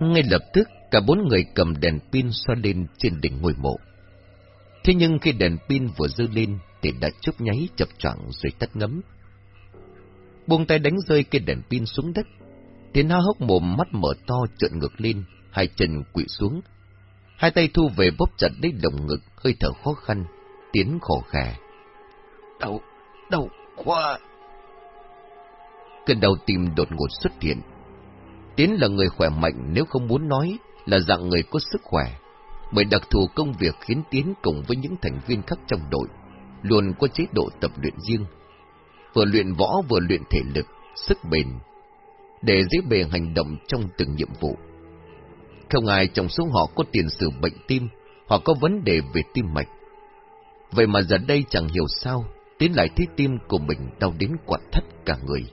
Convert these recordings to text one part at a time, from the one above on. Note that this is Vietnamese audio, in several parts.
Ngay lập tức, cả bốn người cầm đèn pin xoa lên trên đỉnh ngôi mộ. Thế nhưng khi đèn pin vừa dư lên, thì đã chớp nháy chập choạng rồi tắt ngấm. Buông tay đánh rơi cây đèn pin xuống đất. Tiến há hốc mồm mắt mở to trợn ngược lên, hai chân quỵ xuống. Hai tay thu về bóp chặt lấy lồng ngực, hơi thở khó khăn, tiến khổ khè. Đau, đau quá. Cơn đau tim đột ngột xuất hiện. Tiến là người khỏe mạnh nếu không muốn nói là dạng người có sức khỏe. Bởi đặc thù công việc khiến Tiến cùng với những thành viên khác trong đội luôn có chế độ tập luyện riêng. Vừa luyện võ vừa luyện thể lực, sức bền, để dễ bề hành động trong từng nhiệm vụ. Không ai trong số họ có tiền sử bệnh tim hoặc có vấn đề về tim mạch. Vậy mà giờ đây chẳng hiểu sao, Tiến lại thấy tim của mình đau đến quặn thắt cả người.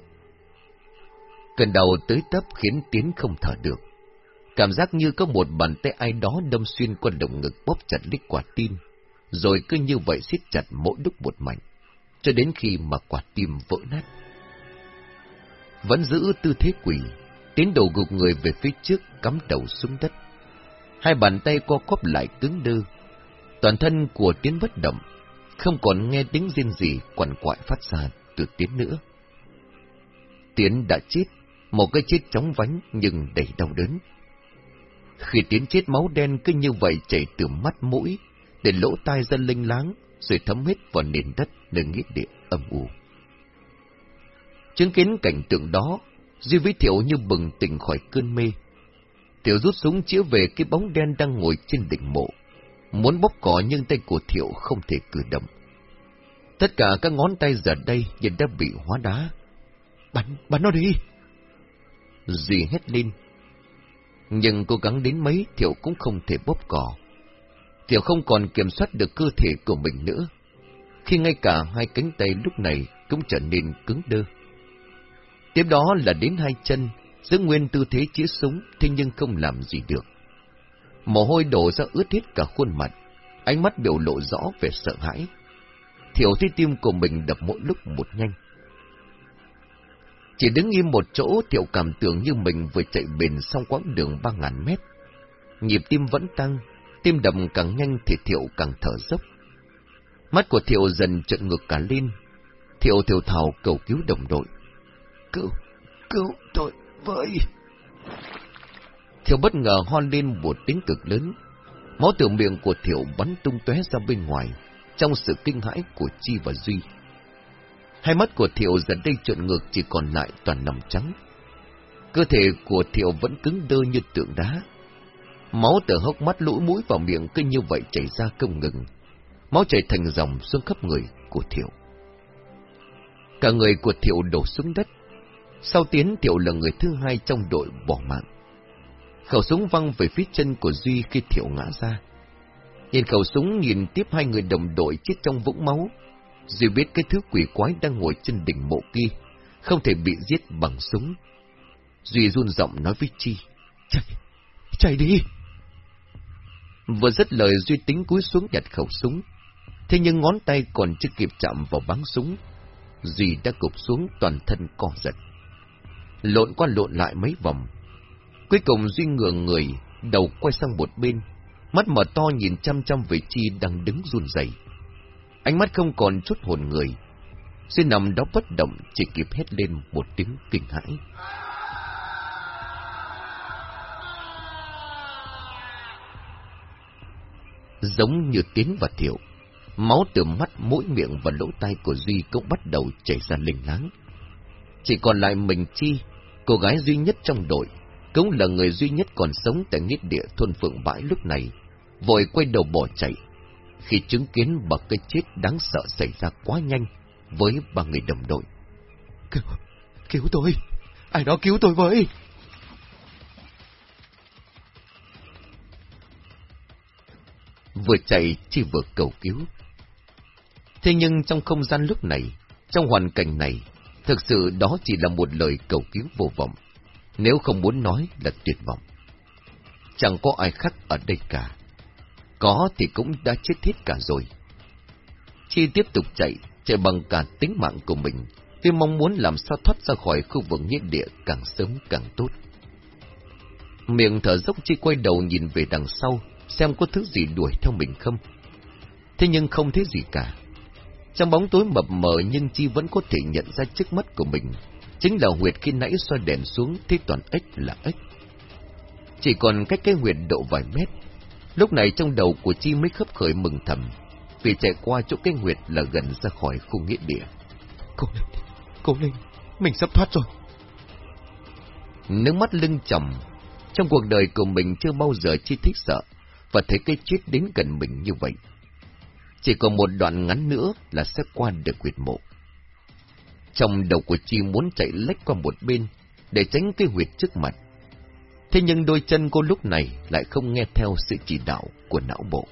Cơn đầu tới tấp khiến Tiến không thở được. Cảm giác như có một bàn tay ai đó đâm xuyên qua động ngực bóp chặt lít quả tim, rồi cứ như vậy siết chặt mỗi đúc một mảnh, cho đến khi mà quả tim vỡ nát. Vẫn giữ tư thế quỷ, tiến đầu gục người về phía trước cắm đầu xuống đất. Hai bàn tay co quắp lại cứng đơ. Toàn thân của tiến bất động, không còn nghe tiếng riêng gì quằn quại phát ra từ tiến nữa. Tiến đã chết, một cái chết chóng vánh nhưng đầy đau đớn. Khi tiến chết máu đen cứ như vậy chảy từ mắt mũi, để lỗ tai dân linh láng, rồi thấm hết vào nền đất nơi nghĩa địa âm u. Chứng kiến cảnh tượng đó, Duy với Thiệu như bừng tỉnh khỏi cơn mê. Thiệu rút súng chĩa về cái bóng đen đang ngồi trên đỉnh mộ. Muốn bóp cỏ nhưng tay của Thiệu không thể cử động. Tất cả các ngón tay giờ đây như đã bị hóa đá. Bắn, bắn nó đi! Dì hét lên. Nhưng cố gắng đến mấy Thiệu cũng không thể bóp cỏ. Thiệu không còn kiểm soát được cơ thể của mình nữa. Khi ngay cả hai cánh tay lúc này cũng trở nên cứng đơ. Tiếp đó là đến hai chân, giữ nguyên tư thế chĩa súng, thế nhưng không làm gì được. Mồ hôi đổ ra ướt hết cả khuôn mặt, ánh mắt biểu lộ rõ về sợ hãi. Thiểu thấy tim của mình đập mỗi lúc một nhanh. Chỉ đứng im một chỗ, Thiệu cảm tưởng như mình vừa chạy bền xong quãng đường ba ngàn mét. Nhịp tim vẫn tăng, tim đập càng nhanh thì Thiệu càng thở dốc. Mắt của Thiệu dần trợn ngược cả lên. Thiệu thiểu thảo cầu cứu đồng đội. Cứu, cứu tôi với. Thiệu bất ngờ ho lên một tiếng cực lớn. Máu từ miệng của Thiệu bắn tung tóe ra bên ngoài, trong sự kinh hãi của Chi và Duy. Hai mắt của Thiệu dần đây trộn ngược, chỉ còn lại toàn nằm trắng. Cơ thể của Thiệu vẫn cứng đơ như tượng đá. Máu từ hốc mắt lũ mũi vào miệng cứ như vậy chảy ra không ngừng. Máu chảy thành dòng xuống khắp người của Thiệu. Cả người của Thiệu đổ xuống đất. Sau tiến, Thiệu là người thứ hai trong đội bỏ mạng. Khẩu súng văng về phía chân của Duy khi Thiệu ngã ra. Nhìn khẩu súng, nhìn tiếp hai người đồng đội chết trong vũng máu. Duy biết cái thứ quỷ quái đang ngồi trên đỉnh mộ kia, không thể bị giết bằng súng. Duy run giọng nói với Chi. Chạy, chạy đi! Vừa dứt lời Duy tính cúi xuống nhặt khẩu súng. Thế nhưng ngón tay còn chưa kịp chạm vào bắn súng. Duy đã cụp xuống toàn thân co giật. Lộn qua lộn lại mấy vòng. Cuối cùng Duy ngửa người, đầu quay sang một bên, mắt mở to nhìn chăm chăm về Chi đang đứng run rẩy. Ánh mắt không còn chút hồn người. Duy nằm đó bất động chỉ kịp hét lên một tiếng kinh hãi. Giống như tiếng và thiệu, máu từ mắt, mũi miệng và lỗ tai của Duy cũng bắt đầu chảy ra linh láng. Chỉ còn lại mình Chi, cô gái duy nhất trong đội, cũng là người duy nhất còn sống tại nghĩa địa thôn Phượng Bãi lúc này, vội quay đầu bỏ chạy, khi chứng kiến bậc cái chết đáng sợ xảy ra quá nhanh với ba người đồng đội. Cứu, cứu tôi, ai đó cứu tôi với. Vừa chạy chỉ vừa cầu cứu. Thế nhưng trong không gian lúc này, trong hoàn cảnh này, thực sự đó chỉ là một lời cầu cứu vô vọng, nếu không muốn nói là tuyệt vọng. Chẳng có ai khác ở đây cả. Có thì cũng đã chết hết cả rồi. Chi tiếp tục chạy, chạy bằng cả tính mạng của mình, vì mong muốn làm sao thoát ra khỏi khu vực nghĩa địa càng sớm càng tốt. Miệng thở dốc Chi quay đầu nhìn về đằng sau, xem có thứ gì đuổi theo mình không. Thế nhưng không thấy gì cả. Trong bóng tối mập mờ nhưng Chi vẫn có thể nhận ra trước mắt của mình. Chính là huyệt khi nãy xoay đèn xuống thấy toàn ếch là ếch. Chỉ còn cách cái huyệt độ vài mét. Lúc này trong đầu của Chi mới khấp khởi mừng thầm, vì chạy qua chỗ cái huyệt là gần ra khỏi khu nghĩa địa. Cố lên, cố lên, mình sắp thoát rồi. Nước mắt lưng trầm, trong cuộc đời của mình chưa bao giờ Chi thích sợ, và thấy cái chết đến gần mình như vậy. Chỉ còn một đoạn ngắn nữa là sẽ qua được huyệt mộ. Trong đầu của Chi muốn chạy lách qua một bên, để tránh cái huyệt trước mặt. Thế nhưng đôi chân cô lúc này lại không nghe theo sự chỉ đạo của não bộ.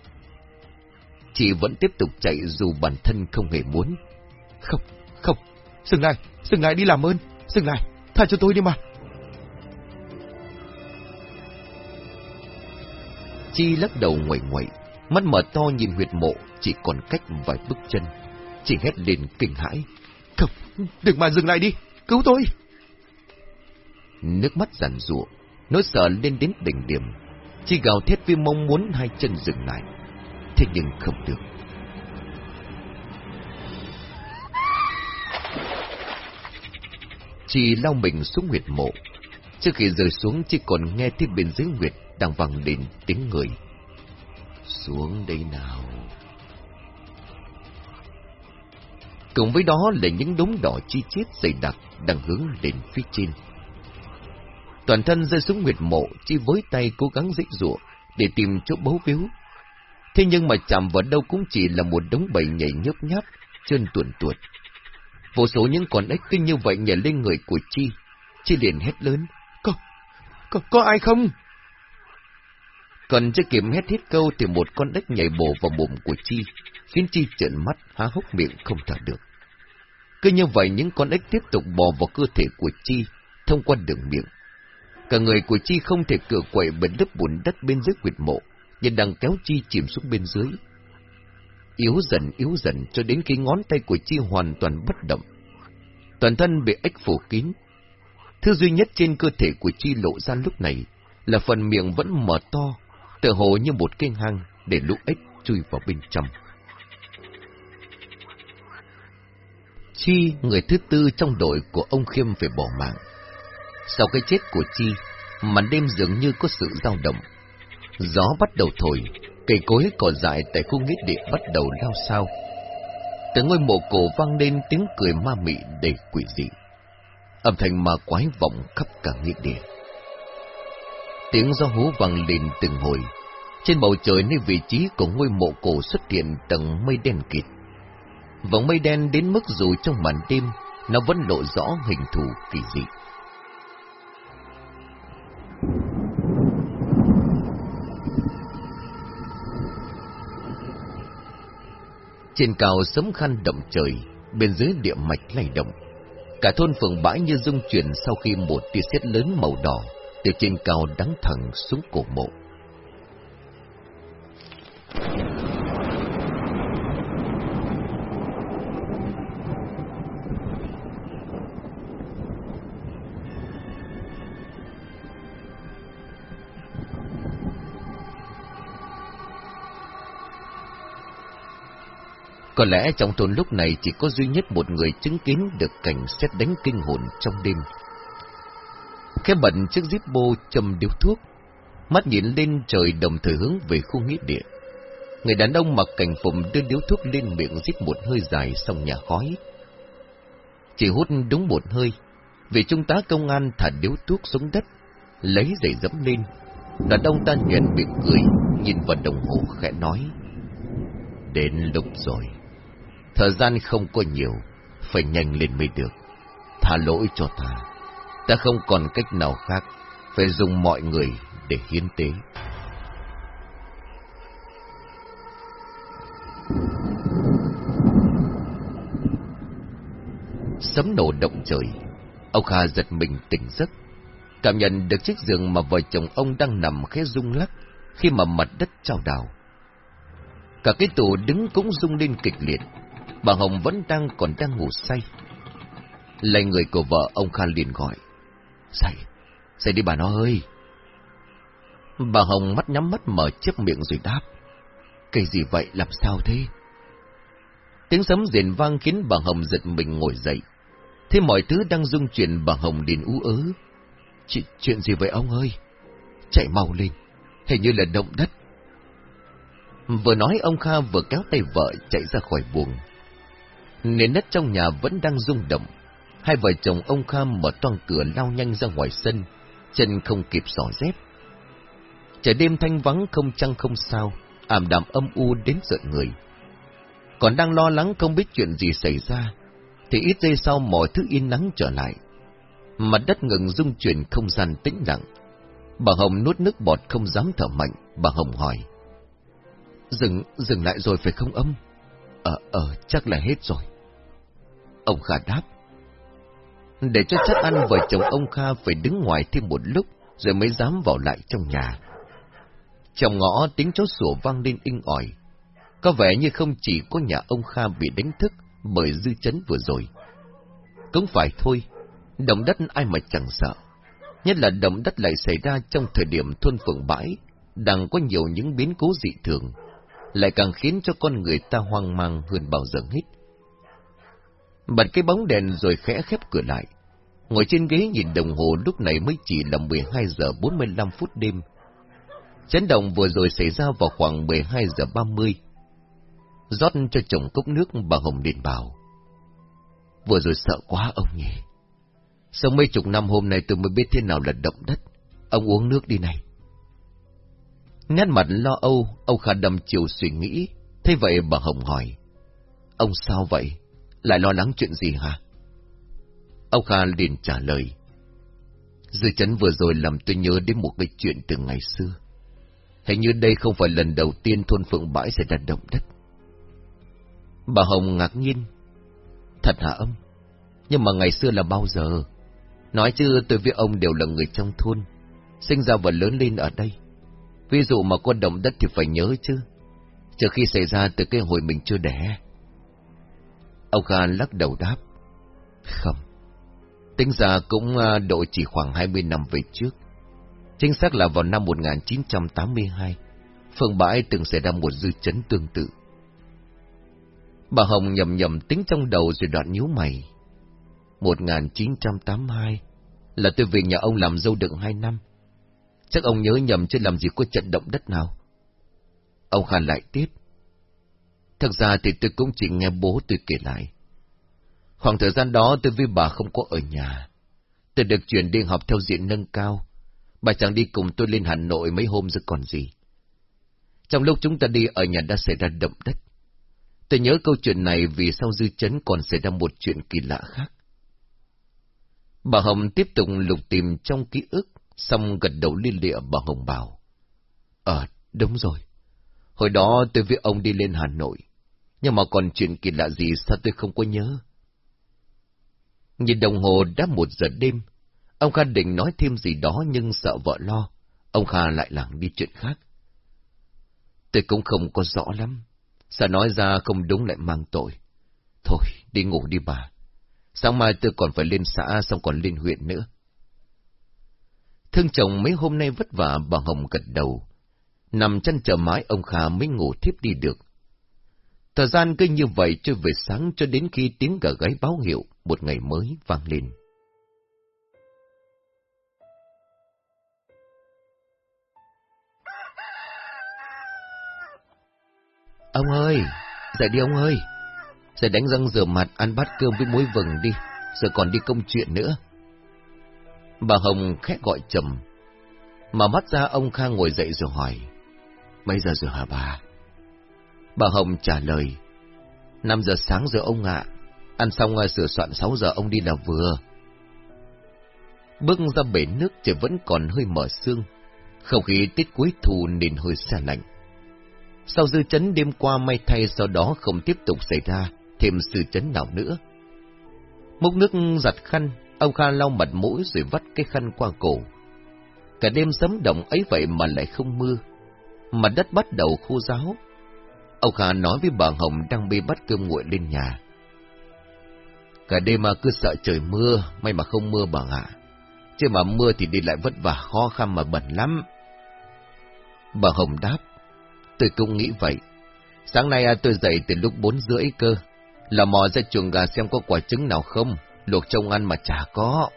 Chị vẫn tiếp tục chạy dù bản thân không hề muốn. Không, không, dừng lại, dừng lại đi làm ơn, dừng lại, tha cho tôi đi mà. Chi lắc đầu ngoẩy ngoẩy, mắt mở to nhìn huyệt mộ chỉ còn cách vài bước chân. Chị hét lên kinh hãi. Không, đừng mà dừng lại đi, cứu tôi. Nước mắt giàn rụa, nỗi sợ lên đến đỉnh điểm. Chi gào thét vì mong muốn hai chân dừng lại. Thế nhưng không được. Chi lao mình xuống huyệt mộ. Trước khi rơi xuống chỉ còn nghe thấy bên dưới huyệt đang vang lên tiếng người. Xuống đây nào. Cùng với đó là những đống đỏ chi chít dày đặc đang hướng lên phía trên. Toàn thân rơi xuống nguyệt mộ, chi với tay cố gắng dích dụa để tìm chỗ bấu víu. Thế nhưng mà chạm vào đâu cũng chỉ là một đống bầy nhảy nhấp nháp, chân tuột tuột. Vô số những con ếch kinh như vậy nhảy lên người của Chi. Chi liền hét lớn. Có, có, có ai không? Còn chưa kịp hét hết câu thì một con ếch nhảy bổ vào bụng của Chi, khiến Chi trợn mắt, há hốc miệng không thở được. Cứ như vậy những con ếch tiếp tục bò vào cơ thể của Chi, thông qua đường miệng. Cả người của Chi không thể cựa quậy bởi lớp bùn đất bên dưới quyệt mộ, nhưng đang kéo Chi chìm xuống bên dưới. Yếu dần yếu dần cho đến khi ngón tay của Chi hoàn toàn bất động. Toàn thân bị ếch phủ kín. Thứ duy nhất trên cơ thể của Chi lộ ra lúc này là phần miệng vẫn mở to, tựa hồ như một cái hang để lũ ếch chui vào bên trong. Chi, người thứ tư trong đội của ông Khiêm phải bỏ mạng. Sau cái chết của Chi, màn đêm dường như có sự dao động. Gió bắt đầu thổi, cây cối cỏ dại tại khu nghĩa địa bắt đầu lao sao. Từ ngôi mộ cổ vang lên tiếng cười ma mị đầy quỷ dị. Âm thanh ma quái vọng khắp cả nghĩa địa. Tiếng gió hú vang lên từng hồi. Trên bầu trời nơi vị trí của ngôi mộ cổ xuất hiện tầng mây đen kịt. Vòng mây đen đến mức dù trong màn đêm, nó vẫn lộ rõ hình thù kỳ dị. Trên cao sấm khăn động trời, bên dưới địa mạch lay động. Cả thôn phường bãi như rung chuyển sau khi một tia sét lớn màu đỏ từ trên cao đắng thẳng xuống cổ mộ. Có lẽ trong thôn lúc này chỉ có duy nhất một người chứng kiến được cảnh xét đánh kinh hồn trong đêm. Khẽ bận chiếc zip bô châm điếu thuốc, mắt nhìn lên trời đồng thời hướng về khu nghĩa địa. Người đàn ông mặc cảnh phục đưa điếu thuốc lên miệng rít một hơi dài xong nhà khói. Chỉ hút đúng một hơi, vì trung tá công an thả điếu thuốc xuống đất, lấy giày dẫm lên. Đàn ông ta nhuền miệng cười, nhìn vào đồng hồ khẽ nói. Đến lúc rồi. Thời gian không có nhiều, phải nhanh lên mới được. Tha lỗi cho ta. Ta không còn cách nào khác, phải dùng mọi người để hiến tế. Sấm nổ động trời, ông Kha giật mình tỉnh giấc. Cảm nhận được chiếc giường mà vợ chồng ông đang nằm khẽ rung lắc khi mà mặt đất trao đảo. Cả cái tủ đứng cũng rung lên kịch liệt, bà Hồng vẫn đang còn đang ngủ say. Lấy người của vợ ông Kha liền gọi. Dậy, dậy đi bà nó ơi. Bà Hồng mắt nhắm mắt mở chiếc miệng rồi đáp. Cây gì vậy, làm sao thế? Tiếng sấm rền vang khiến bà Hồng giật mình ngồi dậy. Thế mọi thứ đang rung chuyển bà Hồng liền ú ớ. Chuyện, chuyện gì vậy ông ơi? Chạy mau lên, hình như là động đất. Vừa nói ông Kha vừa kéo tay vợ chạy ra khỏi buồng. Nền đất trong nhà vẫn đang rung động. Hai vợ chồng ông kham mở toang cửa lao nhanh ra ngoài sân, chân không kịp xỏ dép. Trời đêm thanh vắng không trăng không sao, ảm đạm âm u đến giận người. Còn đang lo lắng không biết chuyện gì xảy ra, thì ít giây sau mọi thứ yên nắng trở lại. Mặt đất ngừng rung chuyển không gian tĩnh lặng. Bà Hồng nuốt nước bọt không dám thở mạnh, bà Hồng hỏi. Dừng, dừng lại rồi phải không âm? Ờ, ờ, chắc là hết rồi. Ông Kha đáp. Để cho chắc ăn vợ chồng ông Kha phải đứng ngoài thêm một lúc, rồi mới dám vào lại trong nhà. Trong ngõ tiếng chó sủa vang lên inh ỏi. Có vẻ như không chỉ có nhà ông Kha bị đánh thức bởi dư chấn vừa rồi. Cũng phải thôi, động đất ai mà chẳng sợ. Nhất là động đất lại xảy ra trong thời điểm thôn phường bãi, đang có nhiều những biến cố dị thường, lại càng khiến cho con người ta hoang mang hơn bao giờ hết. Bật cái bóng đèn rồi khẽ khép cửa lại. Ngồi trên ghế nhìn đồng hồ lúc này mới chỉ là 12 giờ 45 phút đêm. Chấn động vừa rồi xảy ra vào khoảng 12 giờ 30. rót cho chồng cốc nước bà Hồng liền bảo. Vừa rồi sợ quá ông nhỉ. Sau mấy chục năm hôm nay tôi mới biết thế nào là động đất. Ông uống nước đi này. Nét mặt lo âu, ông khả đầm chiều suy nghĩ. Thế vậy bà Hồng hỏi. Ông sao vậy? Lại lo lắng chuyện gì hả? Ông Kha liền trả lời. Dư chấn vừa rồi làm tôi nhớ đến một cái chuyện từ ngày xưa. Hình như đây không phải lần đầu tiên thôn Phượng Bãi xảy ra động đất. Bà Hồng ngạc nhiên. Thật hả ông? Nhưng mà ngày xưa là bao giờ? Nói chứ tôi với ông đều là người trong thôn, sinh ra và lớn lên ở đây. Ví dụ mà có động đất thì phải nhớ chứ. Trước khi xảy ra từ cái hồi mình chưa đẻ. Ông Kha lắc đầu đáp. Không. Tính ra cũng à, độ chỉ khoảng 20 năm về trước. Chính xác là vào năm 1982, Phường Bãi từng xảy ra một dư chấn tương tự. Bà Hồng nhầm nhầm tính trong đầu rồi đoạn nhíu mày. 1982 là tôi về nhà ông làm dâu đựng hai năm. Chắc ông nhớ nhầm chứ làm gì có trận động đất nào. Ông Khan lại tiếp. Thật ra thì tôi cũng chỉ nghe bố tôi kể lại. Khoảng thời gian đó tôi với bà không có ở nhà. Tôi được chuyển đi học theo diện nâng cao. Bà chẳng đi cùng tôi lên Hà Nội mấy hôm rồi còn gì. Trong lúc chúng ta đi ở nhà đã xảy ra động đất. Tôi nhớ câu chuyện này vì sau dư chấn còn xảy ra một chuyện kỳ lạ khác. Bà Hồng tiếp tục lục tìm trong ký ức, xong gật đầu liên lịa bà Hồng bảo. Ờ, đúng rồi. Hồi đó tôi với ông đi lên Hà Nội, nhưng mà còn chuyện kỳ lạ gì sao tôi không có nhớ. Nhìn đồng hồ đã một giờ đêm, ông Kha định nói thêm gì đó nhưng sợ vợ lo, ông Kha lại lảng đi chuyện khác. Tôi cũng không có rõ lắm, sợ nói ra không đúng lại mang tội. Thôi, đi ngủ đi bà. Sáng mai tôi còn phải lên xã xong còn lên huyện nữa. Thương chồng mấy hôm nay vất vả bà Hồng gật đầu. Nằm chân chờ mãi ông Kha mới ngủ thiếp đi được. Thời gian cứ như vậy cho về sáng cho đến khi tiếng gà gáy báo hiệu một ngày mới vang lên. Ông ơi! Dậy đi ông ơi! Dậy đánh răng rửa mặt, ăn bát cơm với muối vừng đi, rồi còn đi công chuyện nữa. Bà Hồng khẽ gọi trầm. Mà mắt ra ông Kha ngồi dậy rồi hỏi. Mấy giờ rồi hả bà? Bà Hồng trả lời. năm giờ sáng rồi ông ạ. Ăn xong à, sửa soạn sáu giờ ông đi là vừa. Bước ra bể nước trời vẫn còn hơi mở sương. Không khí tiết cuối thu nên hơi xa lạnh. Sau dư chấn đêm qua may thay sau đó không tiếp tục xảy ra thêm sự chấn nào nữa. Múc nước giặt khăn, ông Kha lau mặt mũi rồi vắt cái khăn qua cổ. Cả đêm sấm động ấy vậy mà lại không mưa. Mặt đất bắt đầu khô ráo. Ông Kha nói với bà Hồng đang bê bắt cơm nguội lên nhà. Cả đêm mà cứ sợ trời mưa, may mà không mưa bà ạ. Chứ mà mưa thì đi lại vất vả khó khăn mà bẩn lắm. Bà Hồng đáp. Tôi cũng nghĩ vậy. Sáng nay à, tôi dậy từ lúc bốn rưỡi cơ. Là mò ra chuồng gà xem có quả trứng nào không. Luộc trông ăn mà chả có.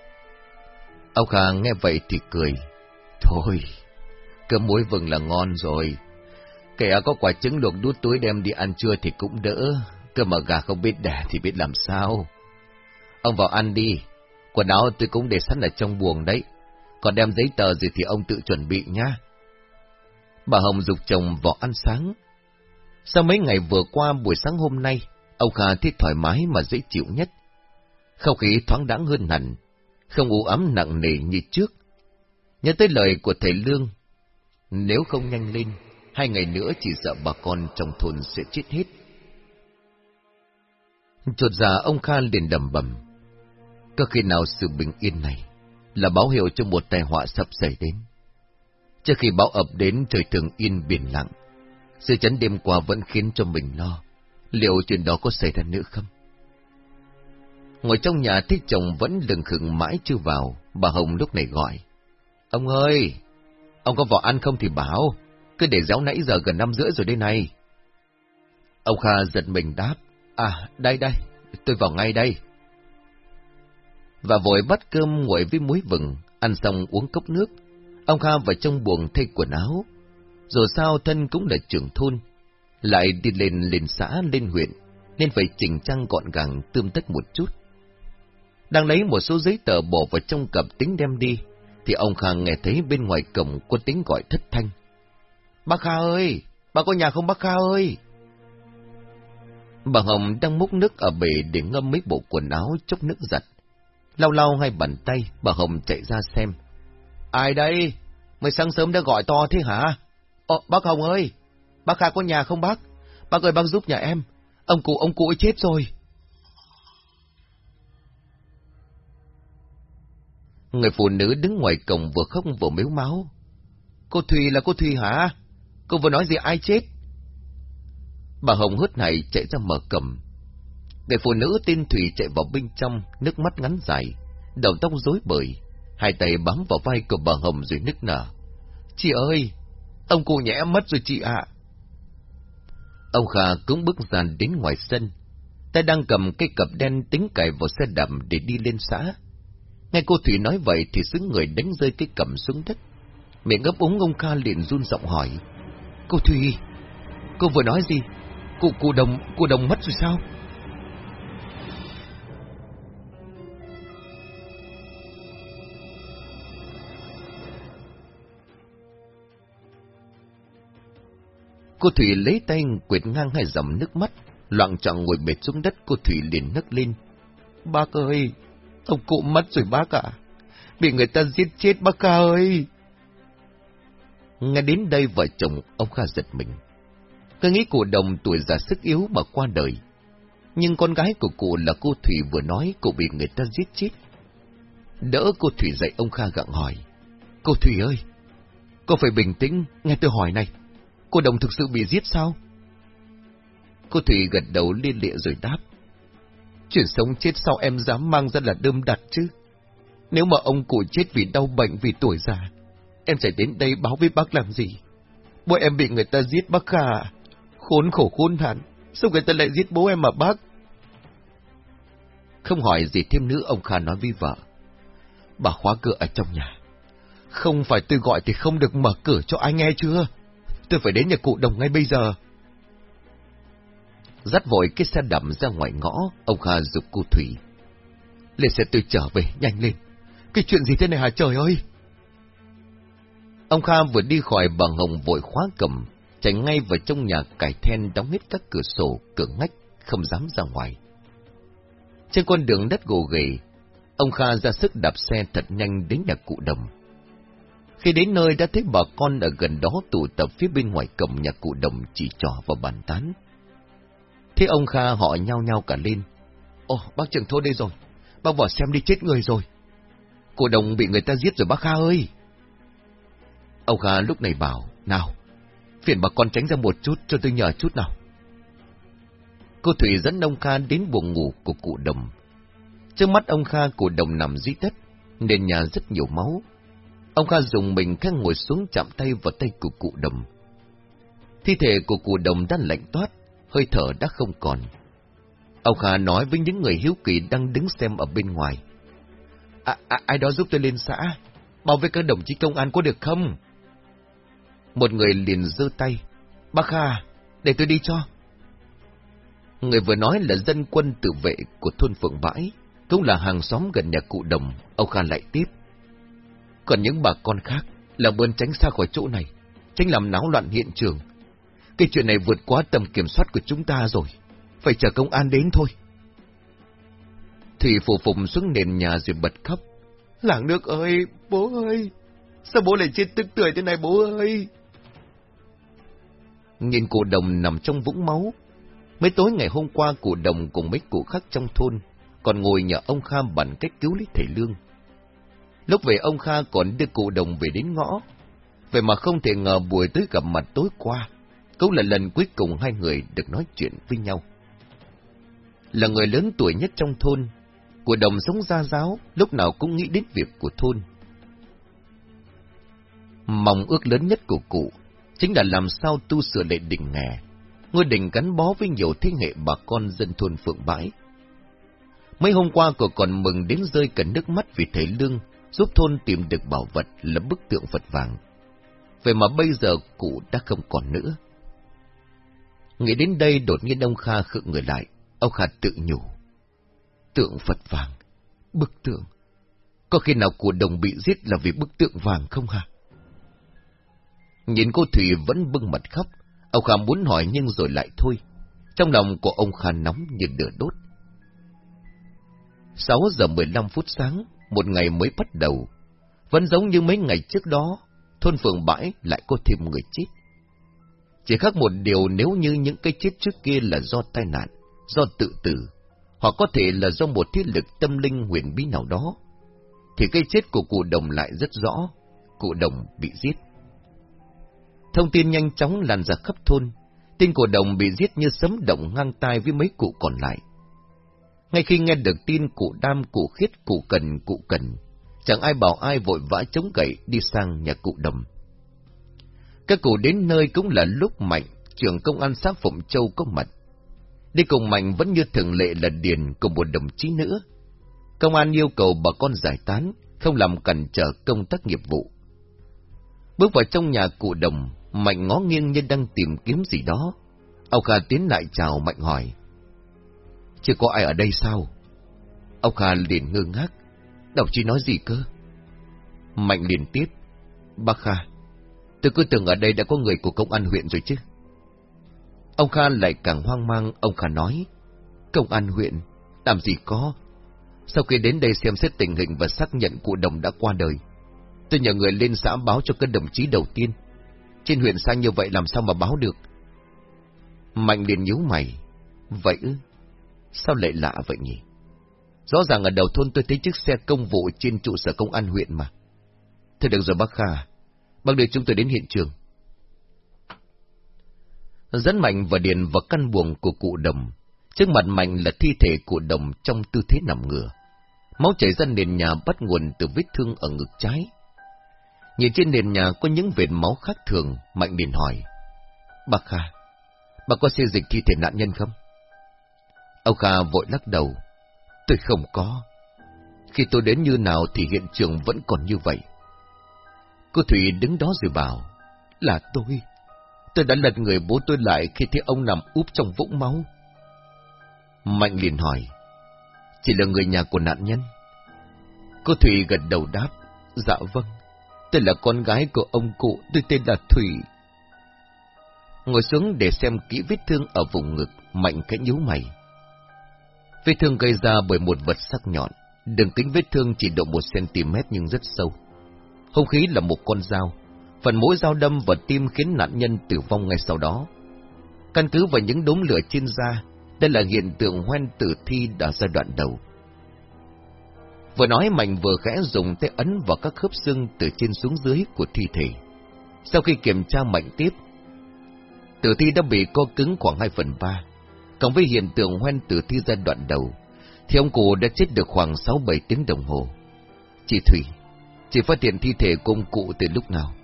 Ông Kha nghe vậy thì cười. Thôi, cơm muối vừng là ngon rồi. Kẻ có quả trứng luộc đút túi đem đi ăn trưa thì cũng đỡ. Cơ mà gà không biết đẻ thì biết làm sao. Ông vào ăn đi. Quần áo tôi cũng để sẵn ở trong buồng đấy. Còn đem giấy tờ gì thì ông tự chuẩn bị nhá. Bà Hồng dục chồng vào ăn sáng. Sau mấy ngày vừa qua buổi sáng hôm nay, ông Kha thấy thoải mái mà dễ chịu nhất. Không khí thoáng đãng hơn hẳn, không u ấm nặng nề như trước. Nhớ tới lời của thầy Lương, nếu không nhanh lên, hai ngày nữa chỉ sợ bà con trong thôn sẽ chết hết. Chột già ông Kha liền đầm bầm. Có khi nào sự bình yên này là báo hiệu cho một tai họa sắp xảy đến? Trước khi bão ập đến trời thường yên biển lặng, sự chấn đêm qua vẫn khiến cho mình lo. Liệu chuyện đó có xảy ra nữa không? Ngồi trong nhà thấy chồng vẫn lừng khừng mãi chưa vào, bà Hồng lúc này gọi. Ông ơi, ông có vào ăn không thì bảo, cứ để giáo nãy giờ gần năm rưỡi rồi đây này. Ông Kha giật mình đáp, à, đây đây, tôi vào ngay đây. Và vội bắt cơm nguội với muối vừng, ăn xong uống cốc nước. Ông Kha vào trong buồng thay quần áo. Rồi sao thân cũng là trưởng thôn, lại đi lên lên xã lên huyện, nên phải chỉnh trang gọn gàng tươm tất một chút. Đang lấy một số giấy tờ bỏ vào trong cặp tính đem đi, thì ông Kha nghe thấy bên ngoài cổng có tiếng gọi thất thanh. Bác Kha ơi! Bà có nhà không bác Kha ơi! Bà Hồng đang múc nước ở bể để ngâm mấy bộ quần áo chốc nước giặt. Lau lau hai bàn tay, bà Hồng chạy ra xem. Ai đây? Mới sáng sớm đã gọi to thế hả? Ồ, bác Hồng ơi! Bác Kha có nhà không bác? Bác ơi bác giúp nhà em. Ông cụ, ông cụ ấy chết rồi. Người phụ nữ đứng ngoài cổng vừa khóc vừa mếu máu. Cô Thùy là cô Thùy hả? Cô vừa nói gì ai chết? Bà Hồng hớt này chạy ra mở cầm. Người phụ nữ tên Thùy chạy vào bên trong, nước mắt ngắn dài, đầu tóc rối bời, hai tay bám vào vai của bà Hồng rồi nức nở. Chị ơi, ông cụ nhẽ mất rồi chị ạ. Ông Kha cũng bước ra đến ngoài sân, tay đang cầm cây cặp đen tính cài vào xe đạp để đi lên xã. Nghe cô Thủy nói vậy thì xứng người đánh rơi cái cầm xuống đất. Miệng ấp úng ông Kha liền run giọng hỏi. Cô Thủy, cô vừa nói gì? cô cô đồng, cô đồng mất rồi sao? Cô Thủy lấy tay quyệt ngang hai dòng nước mắt, loạn trọng ngồi bệt xuống đất cô Thủy liền nấc lên. Bác ơi, ông cụ mất rồi bác ạ. Bị người ta giết chết bác Kha ơi. Nghe đến đây vợ chồng ông Kha giật mình. Cứ nghĩ cụ đồng tuổi già sức yếu mà qua đời. Nhưng con gái của cụ là cô Thủy vừa nói cụ bị người ta giết chết. Đỡ cô Thủy dậy ông Kha gặng hỏi. Cô Thủy ơi, cô phải bình tĩnh, nghe tôi hỏi này. Cô đồng thực sự bị giết sao? Cô Thủy gật đầu liên lịa rồi đáp. Chuyện sống chết sao em dám mang ra là đơm đặt chứ? Nếu mà ông cụ chết vì đau bệnh vì tuổi già, em sẽ đến đây báo với bác làm gì? Bố em bị người ta giết bác Kha à? Khốn khổ khốn hạn, sao người ta lại giết bố em mà bác? Không hỏi gì thêm nữa ông Kha nói với vợ. Bà khóa cửa ở trong nhà. Không phải tôi gọi thì không được mở cửa cho ai nghe chưa? Tôi phải đến nhà cụ đồng ngay bây giờ. Dắt vội cái xe đậm ra ngoài ngõ, ông Kha dục cô Thủy. Lên xe tôi trở về, nhanh lên. Cái chuyện gì thế này hả trời ơi? Ông Kha vừa đi khỏi bằng hồng vội khóa cầm, chạy ngay vào trong nhà cải then đóng hết các cửa sổ, cửa ngách, không dám ra ngoài. Trên con đường đất gồ ghề, ông Kha ra sức đạp xe thật nhanh đến nhà cụ đồng. Khi đến nơi đã thấy bà con ở gần đó tụ tập phía bên ngoài cổng nhà cụ đồng chỉ trò và bàn tán. Thế ông Kha họ nhau nhau cả lên. Ồ, bác trưởng thôn đây rồi. Bác bỏ xem đi chết người rồi. Cụ đồng bị người ta giết rồi bác Kha ơi. Ông Kha lúc này bảo, nào, phiền bà con tránh ra một chút cho tôi nhờ chút nào. Cô Thủy dẫn ông Kha đến buồng ngủ của cụ đồng. Trước mắt ông Kha cụ đồng nằm dưới đất, nền nhà rất nhiều máu. Ông Kha dùng mình khẽ ngồi xuống chạm tay vào tay của cụ đồng. Thi thể của cụ đồng đã lạnh toát, hơi thở đã không còn. Ông Kha nói với những người hiếu kỳ đang đứng xem ở bên ngoài. À, à, ai đó giúp tôi lên xã, bảo vệ các đồng chí công an có được không? Một người liền giơ tay. Bác Kha, để tôi đi cho. Người vừa nói là dân quân tự vệ của thôn Phượng Bãi, cũng là hàng xóm gần nhà cụ đồng, ông Kha lại tiếp. Còn những bà con khác là bơn tránh xa khỏi chỗ này, tránh làm náo loạn hiện trường. Cái chuyện này vượt quá tầm kiểm soát của chúng ta rồi, phải chờ công an đến thôi. Thì phù phụng xuống nền nhà rồi bật khóc. Làng nước ơi, bố ơi, sao bố lại chết tức tưởi thế này bố ơi? Nhìn cụ đồng nằm trong vũng máu. Mấy tối ngày hôm qua cụ đồng cùng mấy cụ khác trong thôn, còn ngồi nhờ ông Kha bằng cách cứu lấy thầy Lương. Lúc về ông Kha còn đưa cụ đồng về đến ngõ. Vậy mà không thể ngờ buổi tới gặp mặt tối qua, cũng là lần cuối cùng hai người được nói chuyện với nhau. Là người lớn tuổi nhất trong thôn, của đồng sống gia giáo, lúc nào cũng nghĩ đến việc của thôn. Mong ước lớn nhất của cụ chính là làm sao tu sửa lại đình nghè, ngôi đình gắn bó với nhiều thế hệ bà con dân thôn Phượng Bãi. Mấy hôm qua cụ còn mừng đến rơi cả nước mắt vì thầy Lương giúp thôn tìm được bảo vật là bức tượng Phật vàng. Vậy mà bây giờ cụ đã không còn nữa. Nghĩ đến đây đột nhiên ông Kha khựng người lại, ông Kha tự nhủ. Tượng Phật vàng, bức tượng. Có khi nào của đồng bị giết là vì bức tượng vàng không hả? Nhìn cô Thủy vẫn bưng mặt khóc, ông Kha muốn hỏi nhưng rồi lại thôi. Trong lòng của ông Kha nóng như lửa đốt. 6 giờ 15 phút sáng, một ngày mới bắt đầu. Vẫn giống như mấy ngày trước đó, thôn phường bãi lại có thêm người chết. Chỉ khác một điều nếu như những cái chết trước kia là do tai nạn, do tự tử, hoặc có thể là do một thiết lực tâm linh huyền bí nào đó, thì cái chết của cụ đồng lại rất rõ, cụ đồng bị giết. Thông tin nhanh chóng lan ra khắp thôn, tin cụ đồng bị giết như sấm động ngang tai với mấy cụ còn lại. Ngay khi nghe được tin cụ đam, cụ khiết, cụ cần, cụ cần, chẳng ai bảo ai vội vã chống gậy đi sang nhà cụ đồng. Các cụ đến nơi cũng là lúc Mạnh, trưởng công an xã Phụng Châu có mặt. Đi cùng Mạnh vẫn như thường lệ là Điền cùng một đồng chí nữa. Công an yêu cầu bà con giải tán, không làm cản trở công tác nghiệp vụ. Bước vào trong nhà cụ đồng, Mạnh ngó nghiêng như đang tìm kiếm gì đó. Ông Kha tiến lại chào Mạnh hỏi. Chưa có ai ở đây sao? Ông Kha liền ngơ ngác. Đọc chí nói gì cơ? Mạnh liền tiếp. Bác Kha, tôi cứ tưởng ở đây đã có người của công an huyện rồi chứ. Ông Kha lại càng hoang mang, ông Kha nói. Công an huyện, làm gì có? Sau khi đến đây xem xét tình hình và xác nhận cụ đồng đã qua đời, tôi nhờ người lên xã báo cho các đồng chí đầu tiên. Trên huyện sang như vậy làm sao mà báo được? Mạnh liền nhíu mày. Vậy ư? Sao lại lạ vậy nhỉ? Rõ ràng ở đầu thôn tôi thấy chiếc xe công vụ trên trụ sở công an huyện mà. Thôi được rồi bác Kha, bác đưa chúng tôi đến hiện trường. Dẫn Mạnh và Điền vào căn buồng của cụ đồng. Trước mặt Mạnh là thi thể cụ đồng trong tư thế nằm ngửa. Máu chảy ra nền nhà bắt nguồn từ vết thương ở ngực trái. Nhìn trên nền nhà có những vệt máu khác thường, Mạnh liền hỏi. Bác Kha, bác có xê dịch thi thể nạn nhân không? Ông Kha vội lắc đầu. Tôi không có. Khi tôi đến như nào thì hiện trường vẫn còn như vậy. Cô Thủy đứng đó rồi bảo. Là tôi. Tôi đã lật người bố tôi lại khi thấy ông nằm úp trong vũng máu. Mạnh liền hỏi. Chỉ là người nhà của nạn nhân. Cô Thủy gật đầu đáp. Dạ vâng. Tôi là con gái của ông cụ, tôi tên là Thủy. Ngồi xuống để xem kỹ vết thương ở vùng ngực, Mạnh khẽ nhíu mày. Vết thương gây ra bởi một vật sắc nhọn, đường kính vết thương chỉ độ một cm nhưng rất sâu. Hung khí là một con dao, phần mũi dao đâm vào tim khiến nạn nhân tử vong ngay sau đó. Căn cứ vào những đốm lửa trên da, đây là hiện tượng hoen tử thi đã giai đoạn đầu. Vừa nói Mạnh vừa khẽ dùng tay ấn vào các khớp xương từ trên xuống dưới của thi thể. Sau khi kiểm tra Mạnh tiếp, tử thi đã bị co cứng khoảng 2 phần 3, cộng với hiện tượng hoen tử thi giai đoạn đầu, thì ông cụ đã chết được khoảng 6-7 tiếng đồng hồ. Chị Thủy, Chị phát hiện thi thể của ông cụ từ lúc nào?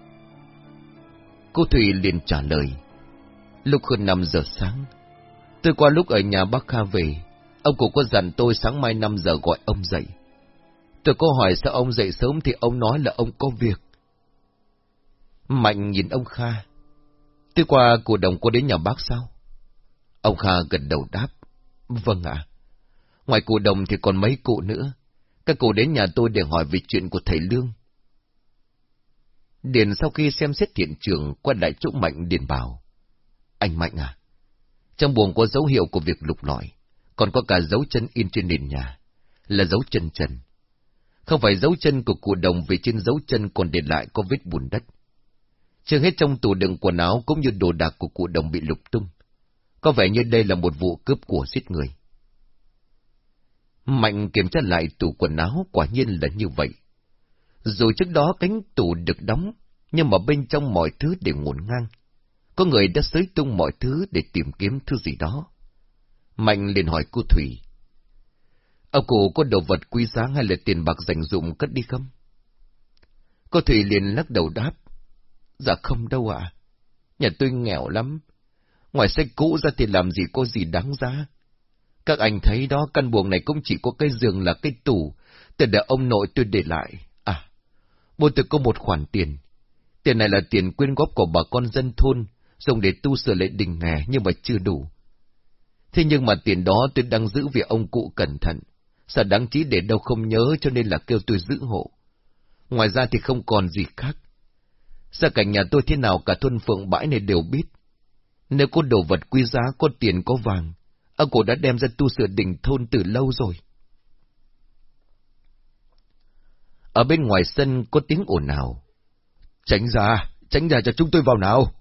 Cô Thủy liền trả lời. Lúc hơn 5 giờ sáng. Tôi qua lúc ở nhà bác Kha về. Ông cụ có dặn tôi sáng mai 5 giờ gọi ông dậy. Tôi có hỏi sao ông dậy sớm thì ông nói là ông có việc. Mạnh nhìn ông Kha. Tôi qua cụ đồng có đến nhà bác sao? Ông Kha gật đầu đáp. Vâng ạ. Ngoài cụ đồng thì còn mấy cụ nữa. Các cô đến nhà tôi để hỏi về chuyện của thầy Lương. Điền sau khi xem xét hiện trường qua đại chỗ Mạnh Điền bảo. Anh Mạnh à, trong buồng có dấu hiệu của việc lục lọi, còn có cả dấu chân in trên nền nhà, là dấu chân trần. Không phải dấu chân của cụ đồng vì trên dấu chân còn để lại có vết bùn đất. Chưa hết trong tủ đựng quần áo cũng như đồ đạc của cụ đồng bị lục tung. Có vẻ như đây là một vụ cướp của giết người. Mạnh kiểm tra lại tủ quần áo quả nhiên là như vậy. Dù trước đó cánh tủ được đóng, nhưng mà bên trong mọi thứ đều ngổn ngang. Có người đã xới tung mọi thứ để tìm kiếm thứ gì đó. Mạnh liền hỏi cô Thủy. Ông cụ có đồ vật quý giá hay là tiền bạc dành dụng cất đi không? Cô Thủy liền lắc đầu đáp. Dạ không đâu ạ. Nhà tôi nghèo lắm. Ngoài sách cũ ra thì làm gì có gì đáng giá. Các anh thấy đó, căn buồng này cũng chỉ có cái giường là cái tủ, tiền để ông nội tôi để lại. À, bố tôi có một khoản tiền. Tiền này là tiền quyên góp của bà con dân thôn, dùng để tu sửa lại đình nghè nhưng mà chưa đủ. Thế nhưng mà tiền đó tôi đang giữ vì ông cụ cẩn thận, sợ đáng chí để đâu không nhớ cho nên là kêu tôi giữ hộ. Ngoài ra thì không còn gì khác. Gia cảnh nhà tôi thế nào cả thôn phượng bãi này đều biết. Nếu có đồ vật quý giá, có tiền, có vàng, ông cụ đã đem ra tu sửa đình thôn từ lâu rồi. Ở bên ngoài sân có tiếng ồn ào. Tránh ra, tránh ra cho chúng tôi vào nào.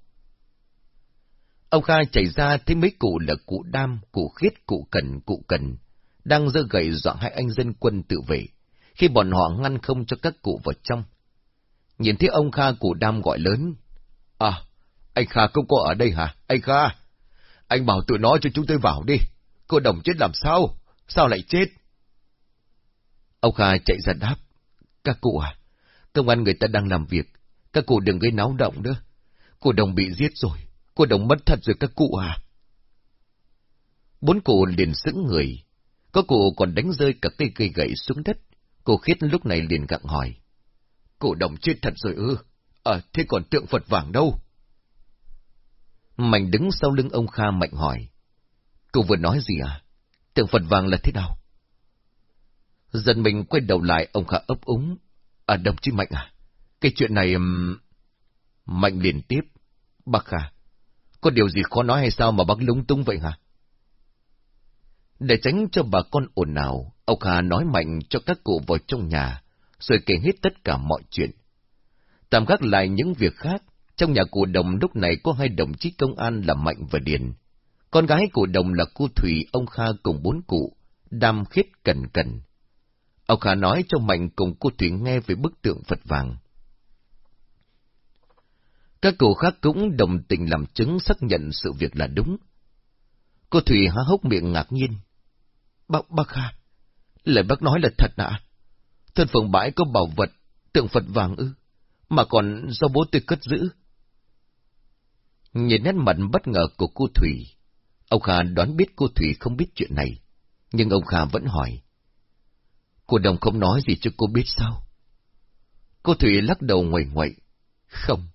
Ông Kha chạy ra thấy mấy cụ là cụ Đam, cụ Khiết, cụ Cần, cụ Cần, đang giơ gậy dọa hai anh dân quân tự vệ, khi bọn họ ngăn không cho các cụ vào trong. Nhìn thấy ông Kha cụ Đam gọi lớn. À, anh Kha không có ở đây hả? Anh Kha, anh bảo tụi nó cho chúng tôi vào đi. Cô đồng chết làm sao? Sao lại chết? Ông Kha chạy ra đáp. Các cụ à, công an người ta đang làm việc. Các cụ đừng gây náo động nữa. Cô đồng bị giết rồi. Cô đồng mất thật rồi các cụ à. Bốn cụ liền sững người. Có cụ còn đánh rơi cả cây cây gậy xuống đất. Cô khiết lúc này liền gặng hỏi. Cụ đồng chết thật rồi ư? Ờ, thế còn tượng Phật vàng đâu? Mạnh đứng sau lưng ông Kha mạnh hỏi. Cô vừa nói gì à? Tượng Phật vàng là thế nào? Dân mình quay đầu lại, ông Kha ấp úng. À, đồng chí Mạnh à? Cái chuyện này... Mạnh liền tiếp. Bác Kha, có điều gì khó nói hay sao mà bác lúng túng vậy hả? Để tránh cho bà con ồn ào, ông Kha nói mạnh cho các cụ vào trong nhà, rồi kể hết tất cả mọi chuyện. Tạm gác lại những việc khác, trong nhà cụ đồng lúc này có hai đồng chí công an là Mạnh và Điền. Con gái cụ đồng là cô Thủy, ông Kha cùng bốn cụ, đam khiết cần cần. Ông Kha nói cho Mạnh cùng cô Thủy nghe về bức tượng Phật vàng. Các cụ khác cũng đồng tình làm chứng xác nhận sự việc là đúng. Cô Thủy há hốc miệng ngạc nhiên. Bác, bác Kha, lời bác nói là thật ạ. Thân phường bãi có bảo vật, tượng Phật vàng ư, mà còn do bố tôi cất giữ. Nhìn nét mặt bất ngờ của cô Thủy, ông Kha đoán biết cô Thủy không biết chuyện này, nhưng ông Kha vẫn hỏi. Cô đồng không nói gì cho cô biết sao? Cô Thủy lắc đầu ngoẩy ngoậy. Không,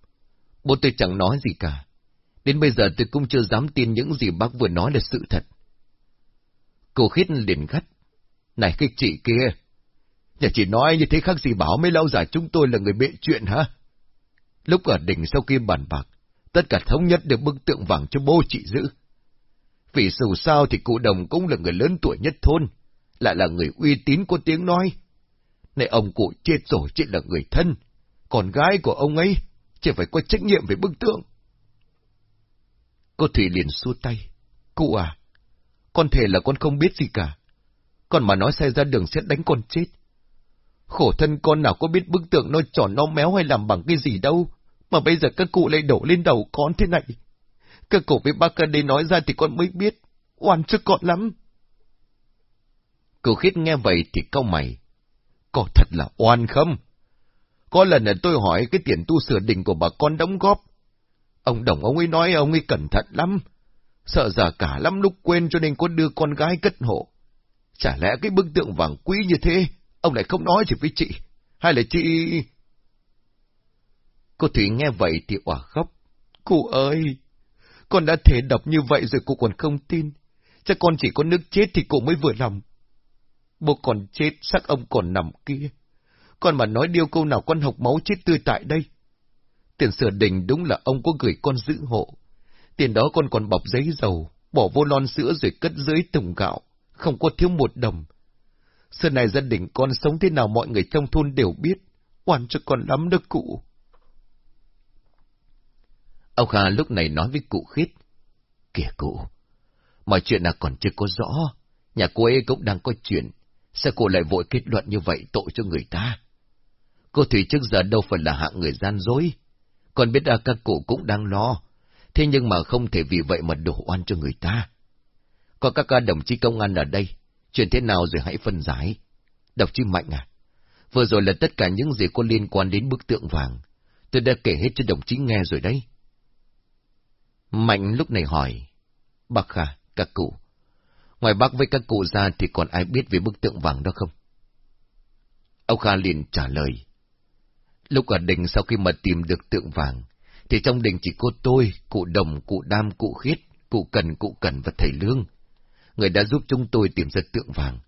bố tôi chẳng nói gì cả. Đến bây giờ tôi cũng chưa dám tin những gì bác vừa nói là sự thật. Cô khít liền gắt. Này cái chị kia, nhà chị nói như thế khác gì bảo mấy lâu dài chúng tôi là người bệ chuyện hả? Lúc ở đỉnh sau khi bàn bạc, tất cả thống nhất được bức tượng vàng cho bố chị giữ. Vì dù sao thì cụ đồng cũng là người lớn tuổi nhất thôn, lại là người uy tín có tiếng nói. Này ông cụ chết rồi chỉ là người thân, còn gái của ông ấy chỉ phải có trách nhiệm về bức tượng. Cô Thủy liền xua tay. Cụ à, con thề là con không biết gì cả. Con mà nói sai ra đường sẽ đánh con chết. Khổ thân con nào có biết bức tượng nó tròn nó méo hay làm bằng cái gì đâu, mà bây giờ các cụ lại đổ lên đầu con thế này. Các cụ với bác đây nói ra thì con mới biết, oan cho con lắm. Cô Khít nghe vậy thì cau mày. Có thật là oan không? Có lần là tôi hỏi cái tiền tu sửa đình của bà con đóng góp. Ông Đồng ông ấy nói ông ấy cẩn thận lắm. Sợ già cả lắm lúc quên cho nên có đưa con gái cất hộ. Chả lẽ cái bức tượng vàng quý như thế, ông lại không nói gì với chị? Hay là chị... Cô Thủy nghe vậy thì òa khóc. Cô ơi, con đã thể đọc như vậy rồi cô còn không tin. Chắc con chỉ có nước chết thì cô mới vừa lòng. Bố còn chết, xác ông còn nằm kia. Con mà nói điêu câu nào con học máu chết tươi tại đây. Tiền sửa đình đúng là ông có gửi con giữ hộ. Tiền đó con còn bọc giấy dầu, bỏ vô lon sữa rồi cất dưới tùng gạo, không có thiếu một đồng. Xưa này gia đình con sống thế nào mọi người trong thôn đều biết, oan cho con lắm đó cụ. Ông Kha lúc này nói với cụ khít. Kìa cụ, mọi chuyện là còn chưa có rõ, nhà cô ấy cũng đang có chuyện, sao cô lại vội kết luận như vậy tội cho người ta? Cô Thủy trước giờ đâu phải là hạng người gian dối, còn biết là các cụ cũng đang lo, thế nhưng mà không thể vì vậy mà đổ oan cho người ta. Có các ca đồng chí công an ở đây, chuyện thế nào rồi hãy phân giải. Đọc chí Mạnh à, vừa rồi là tất cả những gì có liên quan đến bức tượng vàng, tôi đã kể hết cho đồng chí nghe rồi đấy. Mạnh lúc này hỏi, Bác Kha, các cụ, ngoài bác với các cụ ra thì còn ai biết về bức tượng vàng đó không? Ông Kha liền trả lời, Lúc ở đình sau khi mà tìm được tượng vàng, thì trong đình chỉ có tôi, cụ đồng, cụ đam, cụ khiết, cụ cần, cụ cần và thầy lương. Người đã giúp chúng tôi tìm ra tượng vàng.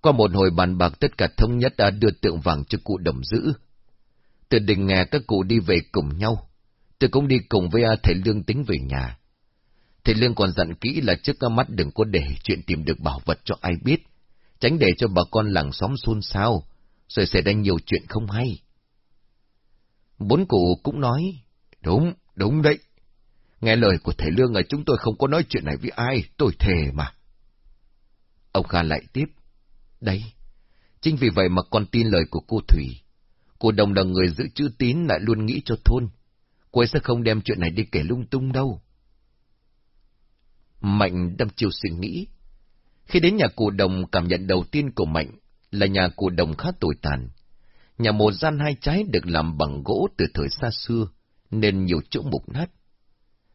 Qua một hồi bàn bạc tất cả thống nhất đã đưa tượng vàng cho cụ đồng giữ. Từ đình nghe các cụ đi về cùng nhau. Tôi cũng đi cùng với à, thầy lương tính về nhà. Thầy lương còn dặn kỹ là trước các mắt đừng có để chuyện tìm được bảo vật cho ai biết. Tránh để cho bà con làng xóm xôn xao, rồi xảy ra nhiều chuyện không hay. Bốn cụ cũng nói, đúng, đúng đấy. Nghe lời của thầy Lương là chúng tôi không có nói chuyện này với ai, tôi thề mà. Ông Kha lại tiếp, đấy, chính vì vậy mà con tin lời của cô Thủy. Cô Đồng là người giữ chữ tín lại luôn nghĩ cho thôn. Cô ấy sẽ không đem chuyện này đi kể lung tung đâu. Mạnh đâm chiều suy nghĩ. Khi đến nhà cụ đồng cảm nhận đầu tiên của Mạnh là nhà cụ đồng khá tồi tàn. Nhà một gian hai trái được làm bằng gỗ từ thời xa xưa, nên nhiều chỗ mục nát.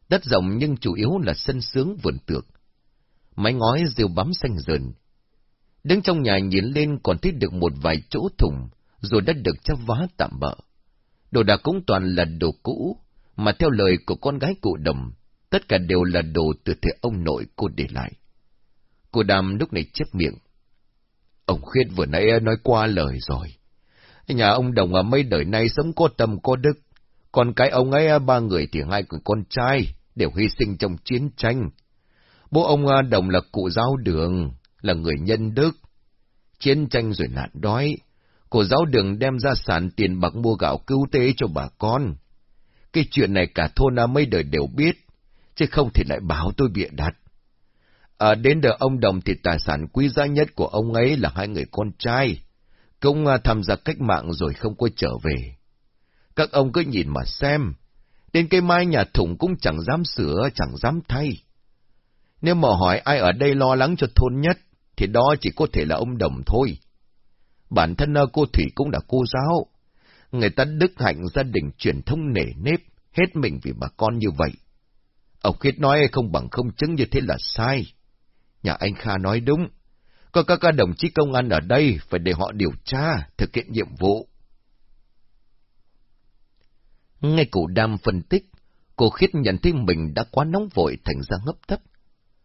Đất rộng nhưng chủ yếu là sân sướng vườn tược. Mái ngói rêu bám xanh rờn. Đứng trong nhà nhìn lên còn thấy được một vài chỗ thùng, rồi đã được chắp vá tạm bỡ. Đồ đạc cũng toàn là đồ cũ, mà theo lời của con gái cụ đồng, tất cả đều là đồ từ thế ông nội cô để lại. Cô đàm lúc này chép miệng. Ông khuyết vừa nãy nói qua lời rồi. Nhà ông Đồng ở mấy đời nay sống có tâm có đức. Còn cái ông ấy ba người thì hai người con trai đều hy sinh trong chiến tranh. Bố ông Đồng là cụ giáo đường, là người nhân đức. Chiến tranh rồi nạn đói. cụ giáo đường đem ra sản tiền bạc mua gạo cứu tế cho bà con. Cái chuyện này cả thôn mấy đời đều biết, chứ không thể lại bảo tôi bịa đặt. À, đến đời ông Đồng thì tài sản quý giá nhất của ông ấy là hai người con trai cũng à, tham gia cách mạng rồi không có trở về. Các ông cứ nhìn mà xem, đến cái mai nhà thủng cũng chẳng dám sửa, chẳng dám thay. Nếu mà hỏi ai ở đây lo lắng cho thôn nhất, thì đó chỉ có thể là ông Đồng thôi. Bản thân à, cô Thủy cũng là cô giáo. Người ta đức hạnh gia đình truyền thông nể nếp, hết mình vì bà con như vậy. Ông Khiết nói không bằng không chứng như thế là sai. Nhà anh Kha nói đúng. Có các ca đồng chí công an ở đây phải để họ điều tra, thực hiện nhiệm vụ. Nghe cụ Đam phân tích, cô Khiết nhận thấy mình đã quá nóng vội thành ra ngấp thấp.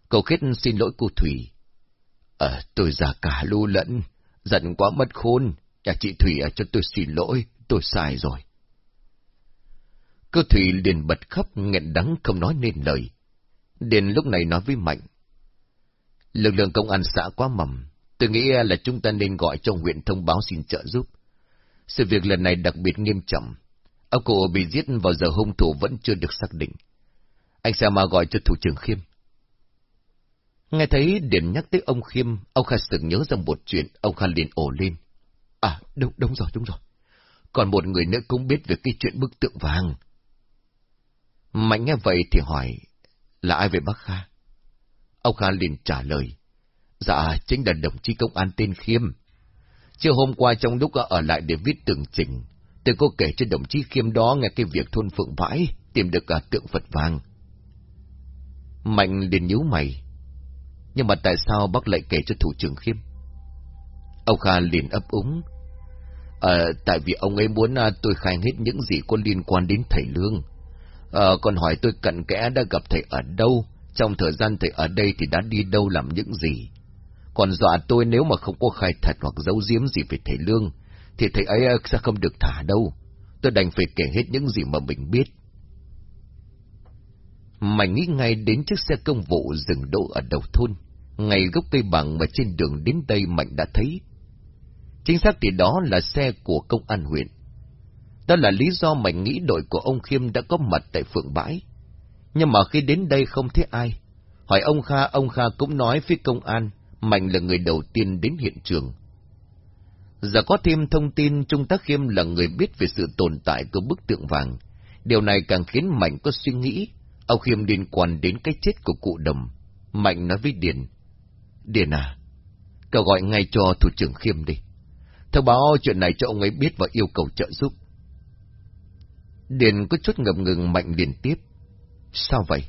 Cô Khiết xin lỗi cô Thủy. Ờ, tôi già cả lưu lẫn, giận quá mất khôn. Nhà chị Thủy à, cho tôi xin lỗi, tôi sai rồi. Cơ Thủy liền bật khóc, nghẹn đắng không nói nên lời. Đến lúc này nói với Mạnh. Lực lượng công an xã quá mầm, tôi nghĩ là chúng ta nên gọi cho huyện thông báo xin trợ giúp. Sự việc lần này đặc biệt nghiêm trọng. Ông cụ bị giết vào giờ hung thủ vẫn chưa được xác định. Anh sẽ mà gọi cho thủ trưởng Khiêm. Nghe thấy Điền nhắc tới ông Khiêm, ông Kha sực nhớ ra một chuyện, ông Kha liền ổ lên. À, đúng, đúng rồi, đúng rồi. Còn một người nữa cũng biết về cái chuyện bức tượng vàng. Mạnh nghe vậy thì hỏi, là ai về bác Kha? Ông Kha liền trả lời. Dạ, chính là đồng chí công an tên Khiêm. Chiều hôm qua trong lúc ở lại để viết tường trình, Tôi có kể cho đồng chí Khiêm đó nghe cái việc thôn Phượng Vãi tìm được cả tượng Phật vàng. Mạnh liền nhíu mày. Nhưng mà tại sao bác lại kể cho thủ trưởng Khiêm? Ông Kha liền ấp úng. À, tại vì ông ấy muốn à, tôi khai hết những gì có liên quan đến thầy Lương. À, còn hỏi tôi cận kẽ đã gặp thầy ở đâu, trong thời gian thầy ở đây thì đã đi đâu làm những gì. Còn dọa tôi nếu mà không có khai thật hoặc giấu giếm gì về thầy Lương, thì thầy ấy à, sẽ không được thả đâu. Tôi đành phải kể hết những gì mà mình biết. Mày nghĩ ngay đến chiếc xe công vụ dừng đỗ ở đầu thôn, ngay gốc cây bằng mà trên đường đến đây Mạnh đã thấy. Chính xác thì đó là xe của công an huyện. Đó là lý do Mạnh nghĩ đội của ông Khiêm đã có mặt tại phượng bãi. Nhưng mà khi đến đây không thấy ai. Hỏi ông Kha, ông Kha cũng nói phía công an, Mạnh là người đầu tiên đến hiện trường. Giờ có thêm thông tin Trung tá Khiêm là người biết về sự tồn tại của bức tượng vàng. Điều này càng khiến Mạnh có suy nghĩ, ông Khiêm liên quan đến cái chết của cụ Đầm. Mạnh nói với Điền. Điền à, cậu gọi ngay cho thủ trưởng Khiêm đi. Thông báo chuyện này cho ông ấy biết và yêu cầu trợ giúp. Điền có chút ngập ngừng Mạnh liền tiếp. Sao vậy?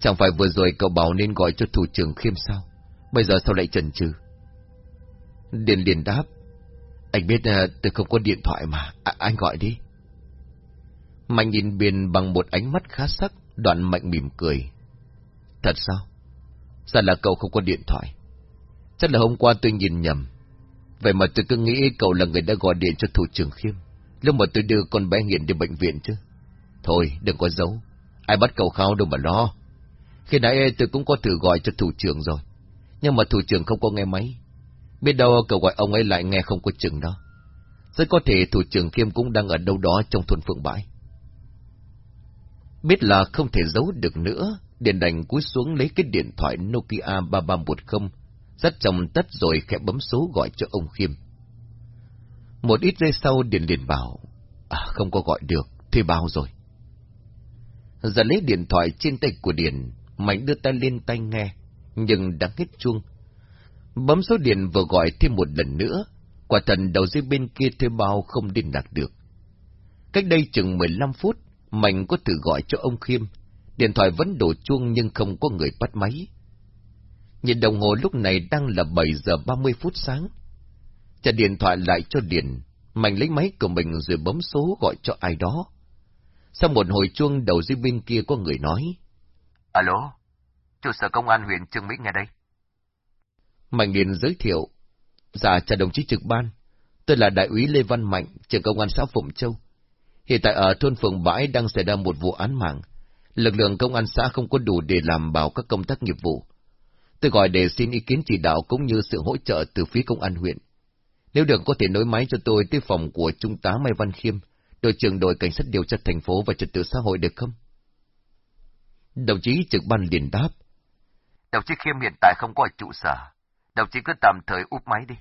Chẳng phải vừa rồi cậu bảo nên gọi cho thủ trưởng Khiêm sao? Bây giờ sao lại chần chừ? Điền liền đáp. Anh biết uh, tôi không có điện thoại mà, à, anh gọi đi. Mạnh nhìn Điền bằng một ánh mắt khá sắc, đoạn Mạnh mỉm cười. Thật sao? Sao là cậu không có điện thoại? Chắc là hôm qua tôi nhìn nhầm. Vậy mà tôi cứ nghĩ cậu là người đã gọi điện cho thủ trưởng Khiêm. Lúc mà tôi đưa con bé nghiện đi bệnh viện chứ. Thôi, đừng có giấu. Ai bắt cậu khao đâu mà lo. Khi nãy tôi cũng có thử gọi cho thủ trưởng rồi. Nhưng mà thủ trưởng không có nghe máy. Biết đâu cậu gọi ông ấy lại nghe không có chừng đó. Rất có thể thủ trưởng Khiêm cũng đang ở đâu đó trong thôn Phượng Bãi. Biết là không thể giấu được nữa, Điền đành cúi xuống lấy cái điện thoại Nokia 3310, dắt chồng tất rồi khẽ bấm số gọi cho ông Khiêm. Một ít giây sau Điền liền bảo, à, không có gọi được, thuê bao rồi. Giờ lấy điện thoại trên tay của Điền, Mạnh đưa tay lên tay nghe, nhưng đã hết chuông. Bấm số điện vừa gọi thêm một lần nữa, quả thần đầu dây bên kia thuê bao không liên lạc được. Cách đây chừng 15 phút, Mạnh có thử gọi cho ông Khiêm, điện thoại vẫn đổ chuông nhưng không có người bắt máy. Nhìn đồng hồ lúc này đang là 7 giờ 30 phút sáng. Trả điện thoại lại cho Điền, Mạnh lấy máy của mình rồi bấm số gọi cho ai đó. Sau một hồi chuông đầu dưới bên kia có người nói. Alo, trụ sở công an huyện Trương Mỹ nghe đây. Mạnh liền giới thiệu. Dạ, chào đồng chí trực ban. Tôi là đại úy Lê Văn Mạnh, trưởng công an xã Phụng Châu. Hiện tại ở thôn Phượng Bãi đang xảy ra một vụ án mạng. Lực lượng công an xã không có đủ để làm bảo các công tác nghiệp vụ. Tôi gọi để xin ý kiến chỉ đạo cũng như sự hỗ trợ từ phía công an huyện. Nếu được có thể nối máy cho tôi tới phòng của Trung tá Mai Văn Khiêm, đội trưởng đội cảnh sát điều tra thành phố và trật tự xã hội được không? Đồng chí trực ban liền đáp. Đồng chí Khiêm hiện tại không có ở trụ sở. Đồng chí cứ tạm thời úp máy đi.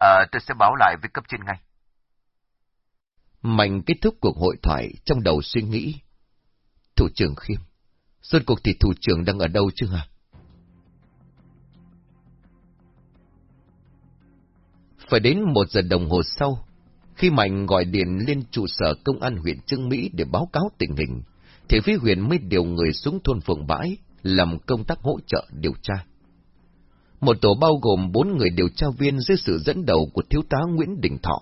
À, tôi sẽ báo lại với cấp trên ngay. Mạnh kết thúc cuộc hội thoại trong đầu suy nghĩ. Thủ trưởng Khiêm, rốt cuộc thì thủ trưởng đang ở đâu chứ hả? Phải đến một giờ đồng hồ sau, khi Mạnh gọi điện lên trụ sở công an huyện Trương Mỹ để báo cáo tình hình, thì phía huyện mới điều người xuống thôn Phường Bãi làm công tác hỗ trợ điều tra. Một tổ bao gồm bốn người điều tra viên dưới sự dẫn đầu của thiếu tá Nguyễn Đình Thọ,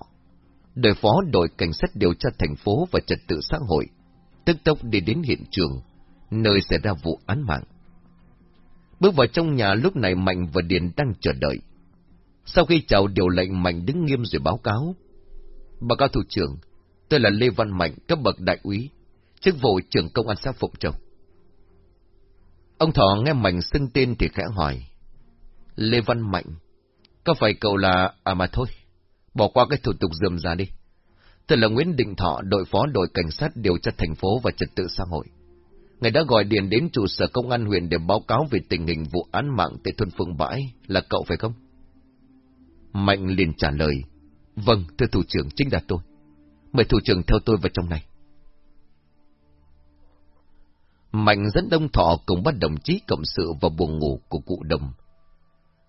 đội phó đội cảnh sát điều tra thành phố và trật tự xã hội, tức tốc đi đến hiện trường, nơi xảy ra vụ án mạng. Bước vào trong nhà lúc này Mạnh và Điền đang chờ đợi. Sau khi chào điều lệnh Mạnh đứng nghiêm rồi báo cáo. Báo cáo thủ trưởng, tôi là Lê Văn Mạnh, cấp bậc đại úy, chức vụ trưởng công an xã Phụng Châu. Ông Thọ nghe Mạnh xưng tên thì khẽ hỏi. Lê Văn Mạnh, có phải cậu là... À mà thôi, bỏ qua cái thủ tục dườm ra đi. Tôi là Nguyễn Đình Thọ, đội phó đội cảnh sát điều tra thành phố và trật tự xã hội. Ngài đã gọi điện đến trụ sở công an huyện để báo cáo về tình hình vụ án mạng tại thôn Phương Bãi, là cậu phải không? Mạnh liền trả lời, vâng, thưa thủ trưởng, chính là tôi. Mời thủ trưởng theo tôi vào trong này. Mạnh dẫn đông thọ cùng bắt đồng chí cộng sự vào buồng ngủ của cụ đồng.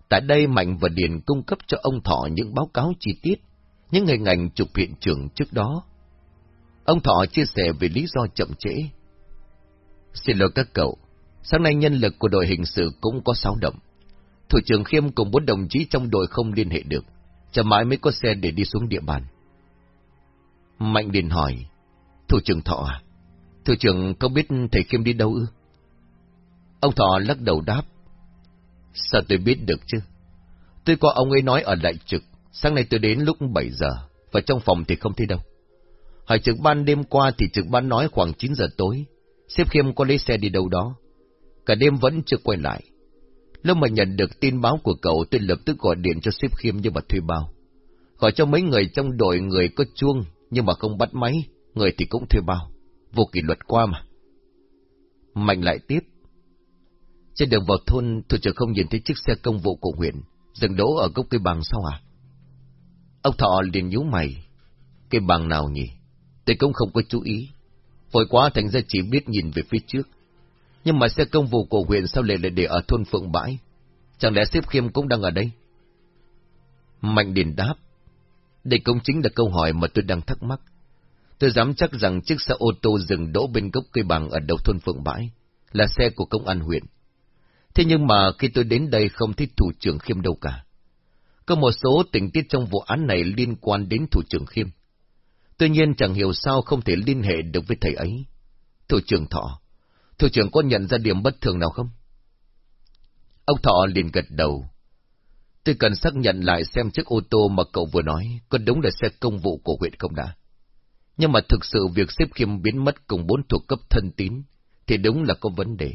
Tại đây Mạnh và Điền cung cấp cho ông Thọ những báo cáo chi tiết, những hình ảnh chụp hiện trường trước đó. Ông Thọ chia sẻ về lý do chậm trễ. Xin lỗi các cậu, sáng nay nhân lực của đội hình sự cũng có sáu động. Thủ trưởng Khiêm cùng bốn đồng chí trong đội không liên hệ được, chờ mãi mới có xe để đi xuống địa bàn. Mạnh Điền hỏi, Thủ trưởng Thọ à, Thủ trưởng có biết thầy Khiêm đi đâu ư? Ông Thọ lắc đầu đáp, Sao tôi biết được chứ? Tôi có ông ấy nói ở đại trực, sáng nay tôi đến lúc 7 giờ, và trong phòng thì không thấy đâu. Hỏi trực ban đêm qua thì trực ban nói khoảng 9 giờ tối, xếp Khiêm có lấy xe đi đâu đó. Cả đêm vẫn chưa quay lại. Lúc mà nhận được tin báo của cậu, tôi lập tức gọi điện cho sếp Khiêm nhưng mà thuê bao. Gọi cho mấy người trong đội người có chuông, nhưng mà không bắt máy, người thì cũng thuê bao. Vô kỷ luật qua mà. Mạnh lại tiếp. Trên đường vào thôn, tôi trưởng không nhìn thấy chiếc xe công vụ của huyện, dừng đỗ ở gốc cây bằng sao à? Ông Thọ liền nhíu mày. Cây bằng nào nhỉ? Tôi cũng không có chú ý. Vội quá thành ra chỉ biết nhìn về phía trước. Nhưng mà xe công vụ của huyện sao lại lại để ở thôn Phượng Bãi? Chẳng lẽ xếp khiêm cũng đang ở đây? Mạnh Điền đáp. Đây cũng chính là câu hỏi mà tôi đang thắc mắc. Tôi dám chắc rằng chiếc xe ô tô dừng đỗ bên gốc cây bằng ở đầu thôn Phượng Bãi là xe của công an huyện. Thế nhưng mà khi tôi đến đây không thấy thủ trưởng Khiêm đâu cả. Có một số tình tiết trong vụ án này liên quan đến thủ trưởng Khiêm. Tuy nhiên chẳng hiểu sao không thể liên hệ được với thầy ấy. Thủ trưởng Thọ, thủ trưởng có nhận ra điểm bất thường nào không? Ông Thọ liền gật đầu. Tôi cần xác nhận lại xem chiếc ô tô mà cậu vừa nói có đúng là xe công vụ của huyện không đã. Nhưng mà thực sự việc xếp khiêm biến mất cùng bốn thuộc cấp thân tín thì đúng là có vấn đề.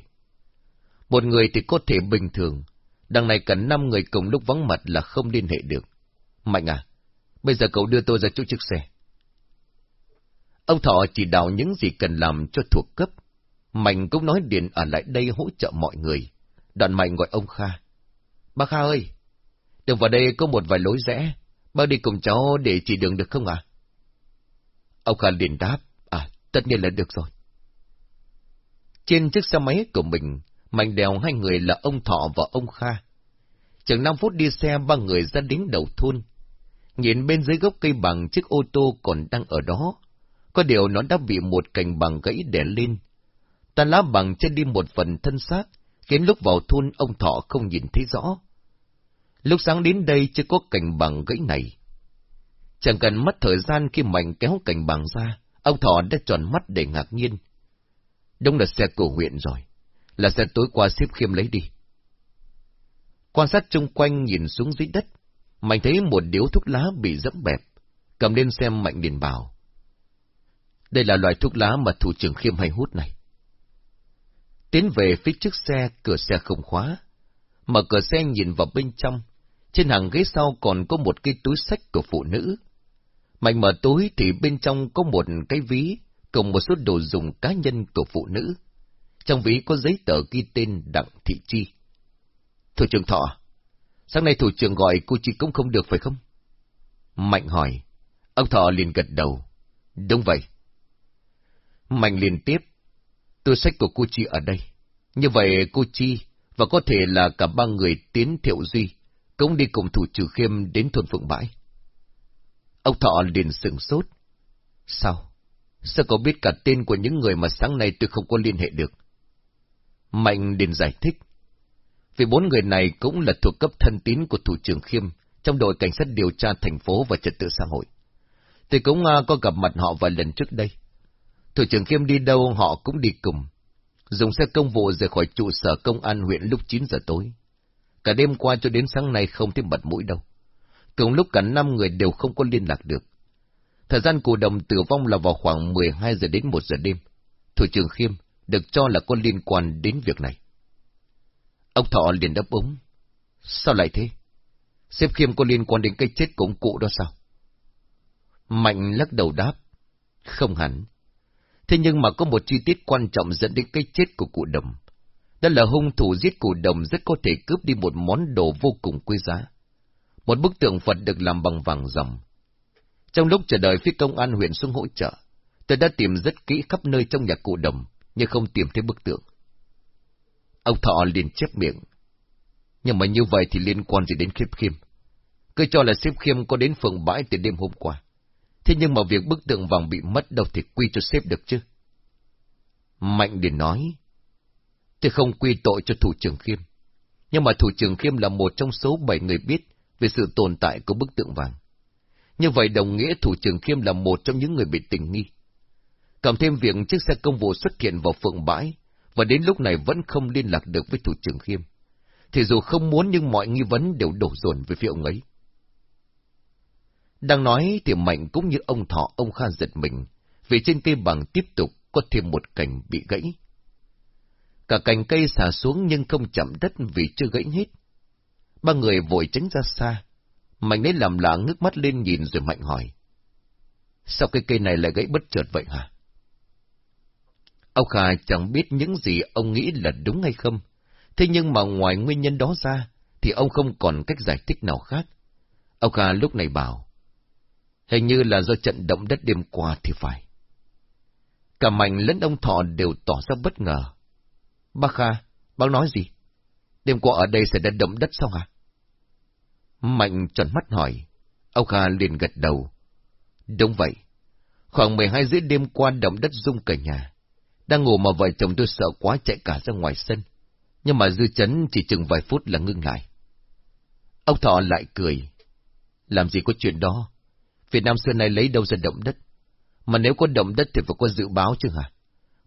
Một người thì có thể bình thường, đằng này cả năm người cùng lúc vắng mặt là không liên hệ được. Mạnh à, bây giờ cậu đưa tôi ra chỗ chiếc xe. Ông Thọ chỉ đạo những gì cần làm cho thuộc cấp. Mạnh cũng nói điện ở lại đây hỗ trợ mọi người. đoàn Mạnh gọi ông Kha. Bác Kha ơi, đường vào đây có một vài lối rẽ. Bác đi cùng cháu để chỉ đường được không ạ? Ông Kha liền đáp. À, tất nhiên là được rồi. Trên chiếc xe máy của mình, Mạnh đèo hai người là ông Thọ và ông Kha. Chừng năm phút đi xe ba người ra đến đầu thôn. Nhìn bên dưới gốc cây bằng chiếc ô tô còn đang ở đó. Có điều nó đã bị một cành bằng gãy đè lên. Tàn lá bằng trên đi một phần thân xác, khiến lúc vào thôn ông Thọ không nhìn thấy rõ. Lúc sáng đến đây chưa có cành bằng gãy này. Chẳng cần mất thời gian khi Mạnh kéo cành bằng ra, ông Thọ đã tròn mắt để ngạc nhiên. Đúng là xe của huyện rồi là xe tối qua xếp khiêm lấy đi. Quan sát chung quanh nhìn xuống dưới đất, Mạnh thấy một điếu thuốc lá bị dẫm bẹp, cầm lên xem Mạnh điền bảo. Đây là loại thuốc lá mà thủ trưởng khiêm hay hút này. Tiến về phía trước xe, cửa xe không khóa. Mở cửa xe nhìn vào bên trong, trên hàng ghế sau còn có một cái túi sách của phụ nữ. Mạnh mở túi thì bên trong có một cái ví, cùng một số đồ dùng cá nhân của phụ nữ. Trong ví có giấy tờ ghi tên Đặng Thị Chi. Thủ trưởng Thọ, sáng nay thủ trưởng gọi cô Chi cũng không được phải không? Mạnh hỏi. Ông Thọ liền gật đầu. Đúng vậy. Mạnh liền tiếp. Tôi sách của cô Chi ở đây. Như vậy cô Chi và có thể là cả ba người tiến thiệu duy cũng đi cùng thủ trưởng khiêm đến thôn Phượng Bãi. Ông Thọ liền sừng sốt. Sao? Sao có biết cả tên của những người mà sáng nay tôi không có liên hệ được? Mạnh liền giải thích. Vì bốn người này cũng là thuộc cấp thân tín của Thủ trưởng Khiêm trong đội cảnh sát điều tra thành phố và trật tự xã hội. Tôi cũng uh, có gặp mặt họ vài lần trước đây. Thủ trưởng Khiêm đi đâu họ cũng đi cùng. Dùng xe công vụ rời khỏi trụ sở công an huyện lúc 9 giờ tối. Cả đêm qua cho đến sáng nay không thấy bật mũi đâu. Cùng lúc cả năm người đều không có liên lạc được. Thời gian cụ đồng tử vong là vào khoảng 12 giờ đến 1 giờ đêm. Thủ trưởng Khiêm được cho là có liên quan đến việc này. Ông Thọ liền đáp ứng Sao lại thế? Xếp khiêm có liên quan đến cái chết của ông cụ đó sao? Mạnh lắc đầu đáp. Không hẳn. Thế nhưng mà có một chi tiết quan trọng dẫn đến cái chết của cụ đồng. Đó là hung thủ giết cụ đồng rất có thể cướp đi một món đồ vô cùng quý giá. Một bức tượng Phật được làm bằng vàng ròng. Trong lúc chờ đợi phía công an huyện xuống hỗ trợ, tôi đã tìm rất kỹ khắp nơi trong nhà cụ đồng, nhưng không tìm thấy bức tượng. Ông Thọ liền chép miệng. Nhưng mà như vậy thì liên quan gì đến khiếp khiêm? Cứ cho là xếp khiêm có đến phường bãi từ đêm hôm qua. Thế nhưng mà việc bức tượng vàng bị mất đâu thì quy cho sếp được chứ? Mạnh Điền nói, tôi không quy tội cho thủ trưởng Khiêm. Nhưng mà thủ trưởng Khiêm là một trong số bảy người biết về sự tồn tại của bức tượng vàng. Như vậy đồng nghĩa thủ trưởng Khiêm là một trong những người bị tình nghi. Cộng thêm việc chiếc xe công vụ xuất hiện vào phượng bãi, và đến lúc này vẫn không liên lạc được với thủ trưởng Khiêm. Thì dù không muốn nhưng mọi nghi vấn đều đổ dồn về phía ông ấy. Đang nói thì Mạnh cũng như ông Thọ ông Kha giật mình, vì trên cây bằng tiếp tục có thêm một cành bị gãy. Cả cành cây xả xuống nhưng không chậm đất vì chưa gãy hết. Ba người vội tránh ra xa. Mạnh lấy làm lạ ngước mắt lên nhìn rồi Mạnh hỏi. Sao cây cây này lại gãy bất chợt vậy hả? Ông Kha chẳng biết những gì ông nghĩ là đúng hay không. Thế nhưng mà ngoài nguyên nhân đó ra, thì ông không còn cách giải thích nào khác. Ông Kha lúc này bảo, hình như là do trận động đất đêm qua thì phải. Cả Mạnh lẫn ông Thọ đều tỏ ra bất ngờ. Bác Kha, bác nói gì? Đêm qua ở đây sẽ đã động đất sao hả? Mạnh tròn mắt hỏi. Ông Kha liền gật đầu. Đúng vậy. Khoảng 12 rưỡi đêm qua động đất rung cả nhà. Đang ngủ mà vợ chồng tôi sợ quá chạy cả ra ngoài sân. Nhưng mà dư chấn chỉ chừng vài phút là ngưng lại. Ông Thọ lại cười. Làm gì có chuyện đó? Việt Nam xưa nay lấy đâu ra động đất? Mà nếu có động đất thì phải có dự báo chứ hả?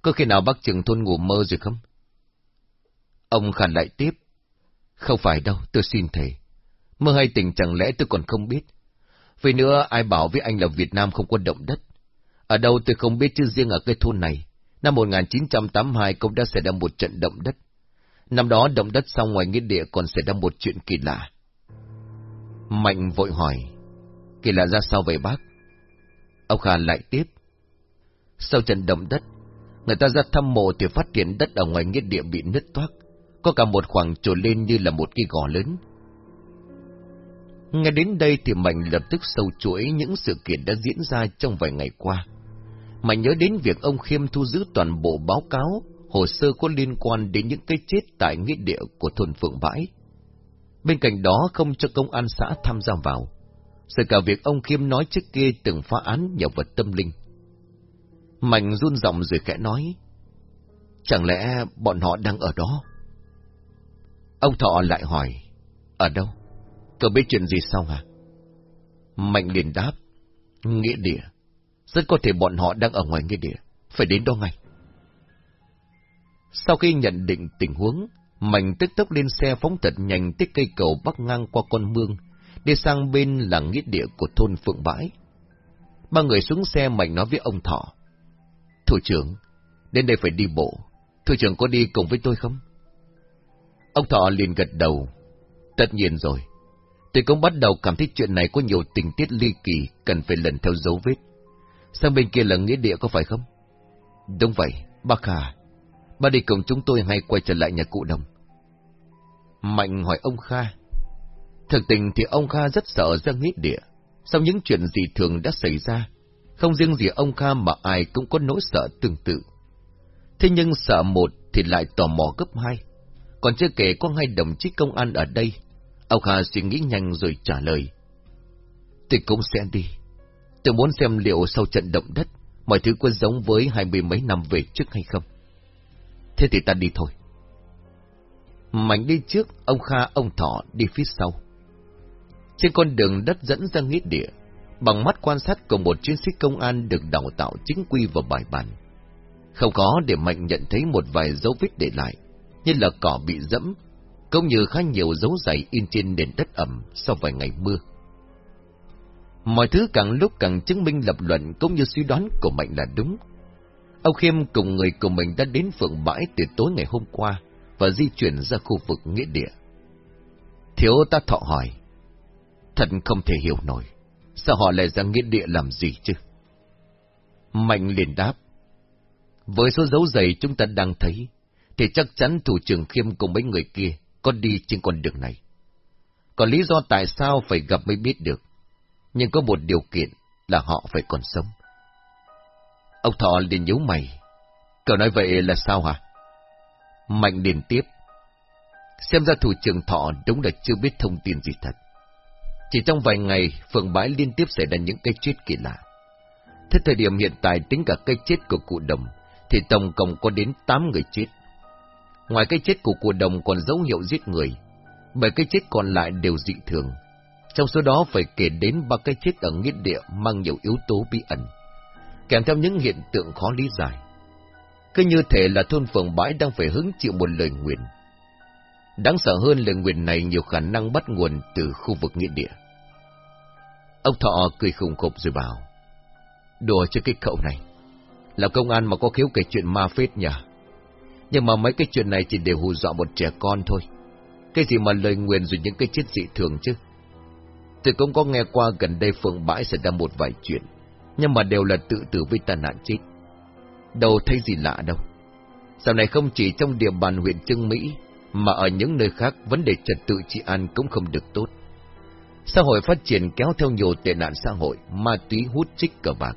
Có khi nào bác trưởng thôn ngủ mơ rồi không? Ông khàn lại tiếp. Không phải đâu, tôi xin thề. Mơ hay tỉnh chẳng lẽ tôi còn không biết. Vì nữa, ai bảo với anh là Việt Nam không có động đất? Ở đâu tôi không biết chứ riêng ở cái thôn này. Năm 1982 cũng đã xảy ra một trận động đất. Năm đó động đất xong ngoài nghĩa địa còn xảy ra một chuyện kỳ lạ. Mạnh vội hỏi. Kỳ lạ ra sao vậy bác? Ông Kha lại tiếp. Sau trận động đất, người ta ra thăm mộ thì phát hiện đất ở ngoài nghĩa địa bị nứt toác, có cả một khoảng trồi lên như là một cái gò lớn. Nghe đến đây thì Mạnh lập tức sâu chuỗi những sự kiện đã diễn ra trong vài ngày qua. Mạnh nhớ đến việc ông Khiêm thu giữ toàn bộ báo cáo, hồ sơ có liên quan đến những cái chết tại nghĩa địa của thôn Phượng Bãi. Bên cạnh đó không cho công an xã tham gia vào, sự cả việc ông Khiêm nói trước kia từng phá án nhờ vật tâm linh. Mạnh run giọng rồi khẽ nói, chẳng lẽ bọn họ đang ở đó? Ông Thọ lại hỏi, ở đâu? Cậu biết chuyện gì sao hả? Mạnh liền đáp, nghĩa địa. Rất có thể bọn họ đang ở ngoài nghĩa địa, phải đến đó ngay. Sau khi nhận định tình huống, Mạnh tức tốc lên xe phóng thật nhanh tới cây cầu bắc ngang qua con mương, đi sang bên là nghĩa địa của thôn Phượng Bãi. Ba người xuống xe Mạnh nói với ông Thọ. Thủ trưởng, đến đây phải đi bộ. Thủ trưởng có đi cùng với tôi không? Ông Thọ liền gật đầu. Tất nhiên rồi. Tôi cũng bắt đầu cảm thấy chuyện này có nhiều tình tiết ly kỳ, cần phải lần theo dấu vết. Sang bên kia là nghĩa địa có phải không? Đúng vậy, bác Kha. Ba đi cùng chúng tôi hay quay trở lại nhà cụ đồng. Mạnh hỏi ông Kha. Thực tình thì ông Kha rất sợ ra nghĩa địa. Sau những chuyện gì thường đã xảy ra, không riêng gì ông Kha mà ai cũng có nỗi sợ tương tự. Thế nhưng sợ một thì lại tò mò gấp hai. Còn chưa kể có hai đồng chí công an ở đây. Ông Kha suy nghĩ nhanh rồi trả lời. Tôi cũng sẽ đi. Tôi muốn xem liệu sau trận động đất, mọi thứ có giống với hai mươi mấy năm về trước hay không. Thế thì ta đi thôi. Mạnh đi trước, ông Kha, ông Thọ đi phía sau. Trên con đường đất dẫn ra nghĩa địa, bằng mắt quan sát của một chiến sĩ công an được đào tạo chính quy và bài bản. Không có để Mạnh nhận thấy một vài dấu vết để lại, như là cỏ bị dẫm, cũng như khá nhiều dấu giày in trên nền đất ẩm sau vài ngày mưa. Mọi thứ càng lúc càng chứng minh lập luận cũng như suy đoán của Mạnh là đúng. Âu Khiêm cùng người của mình đã đến phượng bãi từ tối ngày hôm qua và di chuyển ra khu vực nghĩa địa. Thiếu ta thọ hỏi. Thật không thể hiểu nổi. Sao họ lại ra nghĩa địa làm gì chứ? Mạnh liền đáp. Với số dấu giày chúng ta đang thấy, thì chắc chắn thủ trưởng Khiêm cùng mấy người kia có đi trên con đường này. Còn lý do tại sao phải gặp mới biết được nhưng có một điều kiện là họ phải còn sống. Ông Thọ liền nhíu mày. Cậu nói vậy là sao hả? Mạnh liền tiếp. Xem ra thủ trưởng Thọ đúng là chưa biết thông tin gì thật. Chỉ trong vài ngày, phường bãi liên tiếp xảy ra những cái chết kỳ lạ. Thế thời điểm hiện tại tính cả cái chết của cụ đồng, thì tổng cộng có đến 8 người chết. Ngoài cái chết của cụ đồng còn dấu hiệu giết người, bởi cái chết còn lại đều dị thường. Trong số đó phải kể đến ba cái chết ở nghĩa địa mang nhiều yếu tố bí ẩn, kèm theo những hiện tượng khó lý giải. Cứ như thể là thôn phường bãi đang phải hứng chịu một lời nguyền. Đáng sợ hơn lời nguyền này nhiều khả năng bắt nguồn từ khu vực nghĩa địa. Ông Thọ cười khùng khục rồi bảo, đùa cho cái cậu này, là công an mà có khiếu kể chuyện ma phết nhỉ? Nhưng mà mấy cái chuyện này chỉ đều hù dọa một trẻ con thôi. Cái gì mà lời nguyền rồi những cái chết dị thường chứ? Tôi cũng có nghe qua gần đây phường bãi xảy ra một vài chuyện, nhưng mà đều là tự tử với tai nạn chết. Đâu thấy gì lạ đâu. Sau này không chỉ trong địa bàn huyện Trưng Mỹ, mà ở những nơi khác vấn đề trật tự trị an cũng không được tốt. Xã hội phát triển kéo theo nhiều tệ nạn xã hội, ma túy hút trích cờ bạc.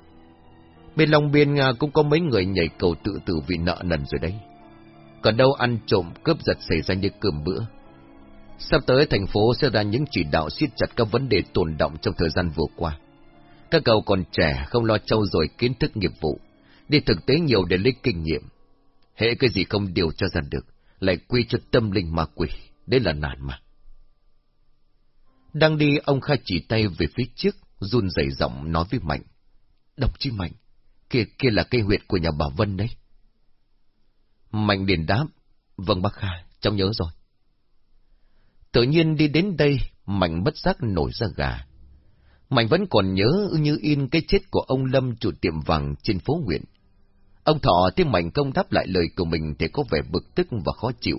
Bên Long Biên Nga cũng có mấy người nhảy cầu tự tử vì nợ nần rồi đấy. Còn đâu ăn trộm cướp giật xảy ra như cơm bữa. Sắp tới thành phố sẽ ra những chỉ đạo siết chặt các vấn đề tồn động trong thời gian vừa qua. Các cậu còn trẻ không lo trau dồi kiến thức nghiệp vụ, đi thực tế nhiều để lấy kinh nghiệm. Hệ cái gì không điều cho ra được, lại quy cho tâm linh ma quỷ, đấy là nạn mà. Đang đi, ông Kha chỉ tay về phía trước, run rẩy giọng nói với Mạnh. Độc chi Mạnh, kia kia là cây huyệt của nhà bà Vân đấy. Mạnh liền đáp, vâng bác Kha, cháu nhớ rồi. Tự nhiên đi đến đây, Mạnh bất giác nổi ra gà. Mạnh vẫn còn nhớ như in cái chết của ông Lâm chủ tiệm vàng trên phố huyện. Ông Thọ thấy Mạnh công đáp lại lời của mình thì có vẻ bực tức và khó chịu.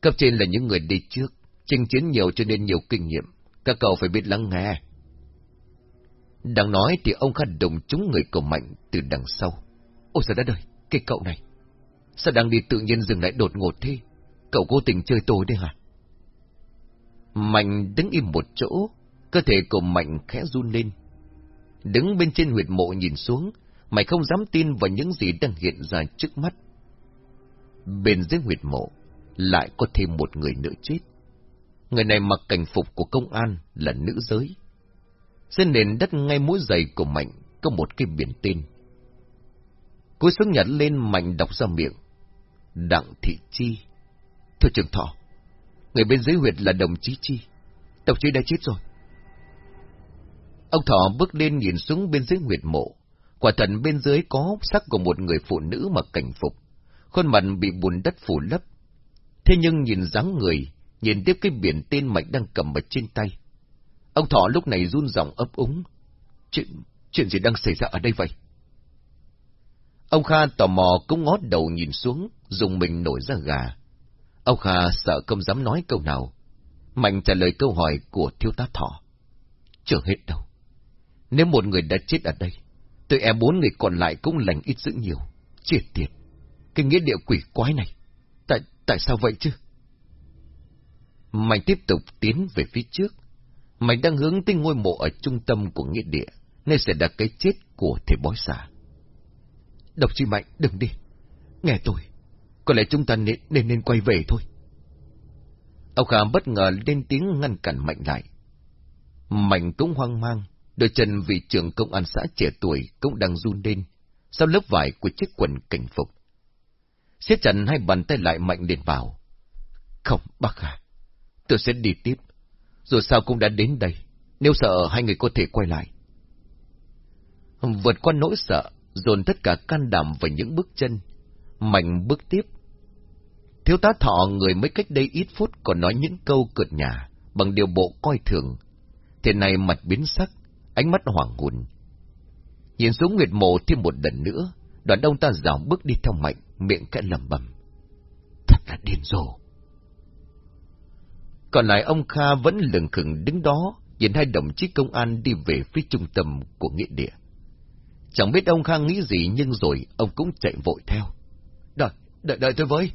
Cấp trên là những người đi trước, chinh chiến nhiều cho nên nhiều kinh nghiệm, các cậu phải biết lắng nghe. Đang nói thì ông khát đồng trúng người cậu Mạnh từ đằng sau. Ôi trời đất ơi, cái cậu này, sao đang đi tự nhiên dừng lại đột ngột thế? Cậu cố tình chơi tôi đấy hả? Mạnh đứng im một chỗ, cơ thể cậu Mạnh khẽ run lên. Đứng bên trên huyệt mộ nhìn xuống, mày không dám tin vào những gì đang hiện ra trước mắt. Bên dưới huyệt mộ, lại có thêm một người nữa chết. Người này mặc cảnh phục của công an là nữ giới. Trên nền đất ngay mũi giày của Mạnh có một cái biển tên. Cúi xuống nhặt lên Mạnh đọc ra miệng. Đặng Thị Chi. Thưa trường thọ, người bên dưới huyệt là đồng chí Chi. Đồng chí đã chết rồi. Ông Thọ bước lên nhìn xuống bên dưới huyệt mộ. Quả thần bên dưới có xác của một người phụ nữ mặc cảnh phục. Khuôn mặt bị bùn đất phủ lấp. Thế nhưng nhìn dáng người, nhìn tiếp cái biển tên mạch đang cầm ở trên tay. Ông Thọ lúc này run giọng ấp úng. Chuyện, chuyện gì đang xảy ra ở đây vậy? Ông Kha tò mò cũng ngót đầu nhìn xuống, dùng mình nổi ra gà. Ông Kha sợ không dám nói câu nào. Mạnh trả lời câu hỏi của thiếu tá Thọ. Chưa hết đâu. Nếu một người đã chết ở đây, tôi e bốn người còn lại cũng lành ít dữ nhiều. Chết tiệt. Cái nghĩa địa quỷ quái này. Tại, tại sao vậy chứ? Mày tiếp tục tiến về phía trước. mày đang hướng tới ngôi mộ ở trung tâm của nghĩa địa, nơi sẽ đặt cái chết của thầy bói xà. Độc chi Mạnh, đừng đi. Nghe tôi, có lẽ chúng ta nên nên, nên quay về thôi. Ông Khả bất ngờ lên tiếng ngăn cản Mạnh lại. Mạnh cũng hoang mang, đôi chân vị trưởng công an xã trẻ tuổi cũng đang run lên, sau lớp vải của chiếc quần cảnh phục. Xếp chặt hai bàn tay lại Mạnh liền bảo. Không, bác à, tôi sẽ đi tiếp. Rồi sao cũng đã đến đây, nếu sợ hai người có thể quay lại. Vượt qua nỗi sợ, dồn tất cả can đảm vào những bước chân. Mạnh bước tiếp. Thiếu tá thọ người mới cách đây ít phút còn nói những câu cợt nhà, bằng điều bộ coi thường. Thế này mặt biến sắc, ánh mắt hoảng hồn. Nhìn xuống nguyệt mộ thêm một lần nữa, đoàn đông ta dạo bước đi theo mạnh, miệng kẽ lầm bầm. Thật là điên rồ. Còn lại ông Kha vẫn lừng khừng đứng đó, nhìn hai đồng chí công an đi về phía trung tâm của nghĩa địa. Chẳng biết ông Kha nghĩ gì nhưng rồi ông cũng chạy vội theo. Đợi, đợi, đợi tôi với.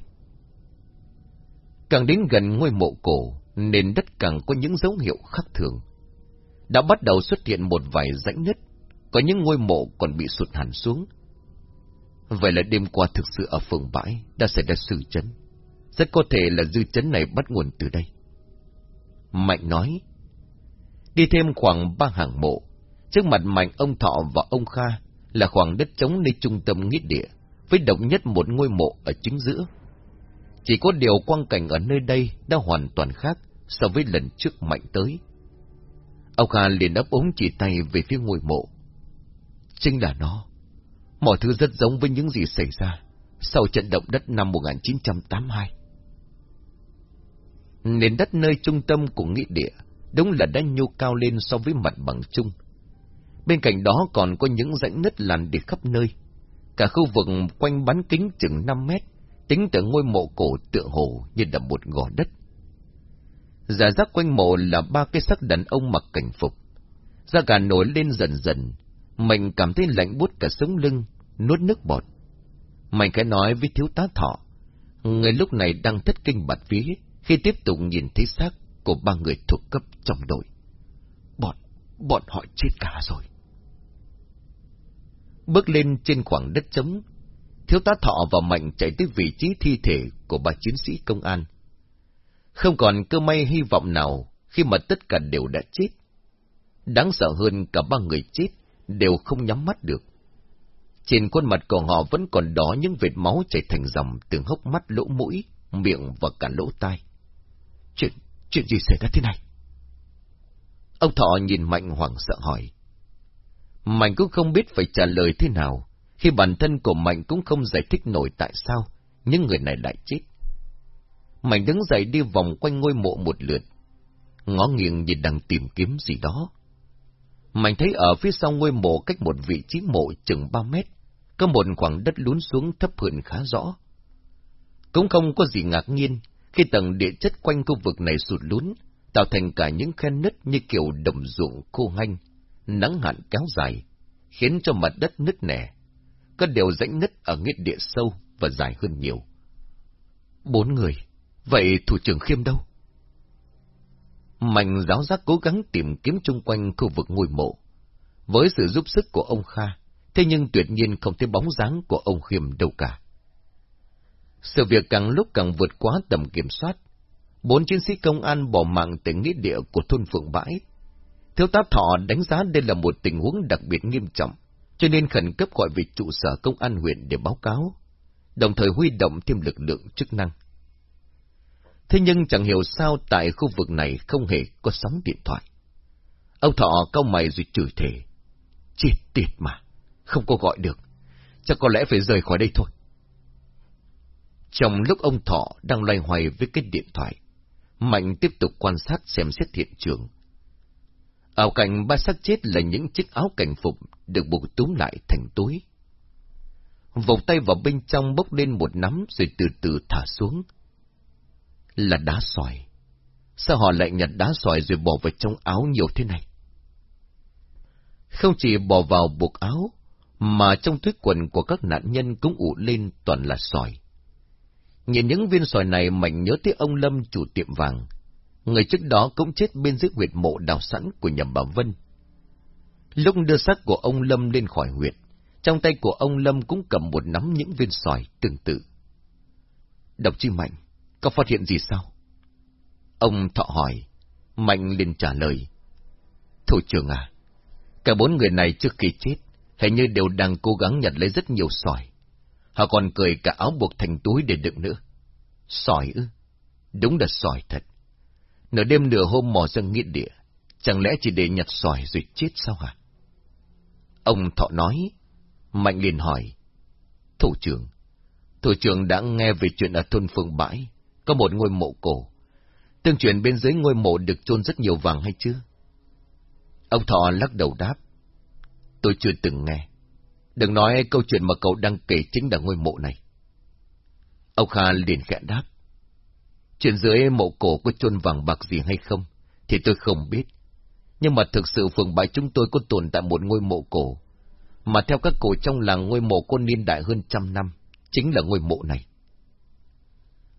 Càng đến gần ngôi mộ cổ, nền đất càng có những dấu hiệu khác thường. Đã bắt đầu xuất hiện một vài rãnh nứt, có những ngôi mộ còn bị sụt hẳn xuống. Vậy là đêm qua thực sự ở phường bãi đã xảy ra sự chấn. Rất có thể là dư chấn này bắt nguồn từ đây. Mạnh nói, đi thêm khoảng ba hàng mộ, Trước mặt Mạnh ông Thọ và ông Kha là khoảng đất trống nơi trung tâm nghĩa địa, với độc nhất một ngôi mộ ở chính giữa. Chỉ có điều quang cảnh ở nơi đây đã hoàn toàn khác so với lần trước Mạnh tới. Ông Kha liền ấp ống chỉ tay về phía ngôi mộ. Chính là nó. Mọi thứ rất giống với những gì xảy ra sau trận động đất năm 1982. Nền đất nơi trung tâm của nghĩa địa đúng là đã nhô cao lên so với mặt bằng chung. Bên cạnh đó còn có những rãnh nứt làn đi khắp nơi. Cả khu vực quanh bán kính chừng 5 mét, tính từ ngôi mộ cổ tựa hồ như là một gò đất. Giả rác quanh mộ là ba cái xác đàn ông mặc cảnh phục. Da gà nổi lên dần dần, mình cảm thấy lạnh buốt cả sống lưng, nuốt nước bọt. Mạnh cái nói với thiếu tá thọ, người lúc này đang thất kinh bạt vía khi tiếp tục nhìn thấy xác của ba người thuộc cấp trong đội. Bọn, bọn họ chết cả rồi. Bước lên trên khoảng đất trống, thiếu tá thọ và mạnh chạy tới vị trí thi thể của ba chiến sĩ công an. Không còn cơ may hy vọng nào khi mà tất cả đều đã chết. Đáng sợ hơn cả ba người chết đều không nhắm mắt được. Trên khuôn mặt của họ vẫn còn đó những vệt máu chảy thành dòng từ hốc mắt lỗ mũi, miệng và cả lỗ tai. Chuyện, chuyện gì xảy ra thế này? Ông Thọ nhìn Mạnh hoảng sợ hỏi. Mạnh cũng không biết phải trả lời thế nào, khi bản thân của Mạnh cũng không giải thích nổi tại sao những người này lại chết. Mạnh đứng dậy đi vòng quanh ngôi mộ một lượt, ngó nghiêng nhìn đang tìm kiếm gì đó. Mạnh thấy ở phía sau ngôi mộ cách một vị trí mộ chừng ba mét, có một khoảng đất lún xuống thấp hơn khá rõ. Cũng không có gì ngạc nhiên khi tầng địa chất quanh khu vực này sụt lún, tạo thành cả những khe nứt như kiểu đồng ruộng khô hanh, nắng hạn kéo dài, khiến cho mặt đất nứt nẻ. Có đều rãnh nứt ở nghĩa địa sâu và dài hơn nhiều. Bốn người, vậy thủ trưởng khiêm đâu? Mạnh giáo giác cố gắng tìm kiếm chung quanh khu vực ngôi mộ. Với sự giúp sức của ông Kha, thế nhưng tuyệt nhiên không thấy bóng dáng của ông Khiêm đâu cả. Sự việc càng lúc càng vượt quá tầm kiểm soát. Bốn chiến sĩ công an bỏ mạng tại nghĩa địa của thôn Phượng Bãi. Thiếu tá Thọ đánh giá đây là một tình huống đặc biệt nghiêm trọng, cho nên khẩn cấp gọi về trụ sở công an huyện để báo cáo, đồng thời huy động thêm lực lượng chức năng. Thế nhưng chẳng hiểu sao tại khu vực này không hề có sóng điện thoại. Ông Thọ cau mày rồi chửi thề. Chết tiệt mà, không có gọi được. Chắc có lẽ phải rời khỏi đây thôi. Trong lúc ông Thọ đang loay hoay với cái điện thoại, Mạnh tiếp tục quan sát xem xét hiện trường. Áo cảnh ba xác chết là những chiếc áo cảnh phục được buộc túm lại thành túi. Vòng tay vào bên trong bốc lên một nắm rồi từ từ thả xuống. Là đá sỏi. Sao họ lại nhặt đá sỏi rồi bỏ vào trong áo nhiều thế này? Không chỉ bỏ vào buộc áo, mà trong túi quần của các nạn nhân cũng ụ lên toàn là sỏi. Nhìn những viên sỏi này Mạnh nhớ tới ông Lâm chủ tiệm vàng. Người trước đó cũng chết bên dưới huyệt mộ đào sẵn của nhà bà Vân. Lúc đưa xác của ông Lâm lên khỏi huyệt, trong tay của ông Lâm cũng cầm một nắm những viên sỏi tương tự. Độc chi Mạnh, có phát hiện gì sao? Ông thọ hỏi, Mạnh liền trả lời. Thủ trưởng à, cả bốn người này trước khi chết, hình như đều đang cố gắng nhặt lấy rất nhiều sỏi. Họ còn cười cả áo buộc thành túi để đựng nữa. Sỏi ư? Đúng là sỏi thật. Nửa đêm nửa hôm mò ra nghĩa địa, chẳng lẽ chỉ để nhặt sỏi rồi chết sao hả? Ông Thọ nói, Mạnh liền hỏi, Thủ trưởng, thủ trưởng đã nghe về chuyện ở thôn Phương Bãi, có một ngôi mộ cổ. Tương truyền bên dưới ngôi mộ được chôn rất nhiều vàng hay chưa? Ông Thọ lắc đầu đáp, tôi chưa từng nghe. Đừng nói câu chuyện mà cậu đang kể chính là ngôi mộ này. Ông Kha liền khẽ đáp. Chuyện dưới mộ cổ có chôn vàng bạc gì hay không, thì tôi không biết. Nhưng mà thực sự phường bãi chúng tôi có tồn tại một ngôi mộ cổ, mà theo các cổ trong làng ngôi mộ có niên đại hơn trăm năm, chính là ngôi mộ này.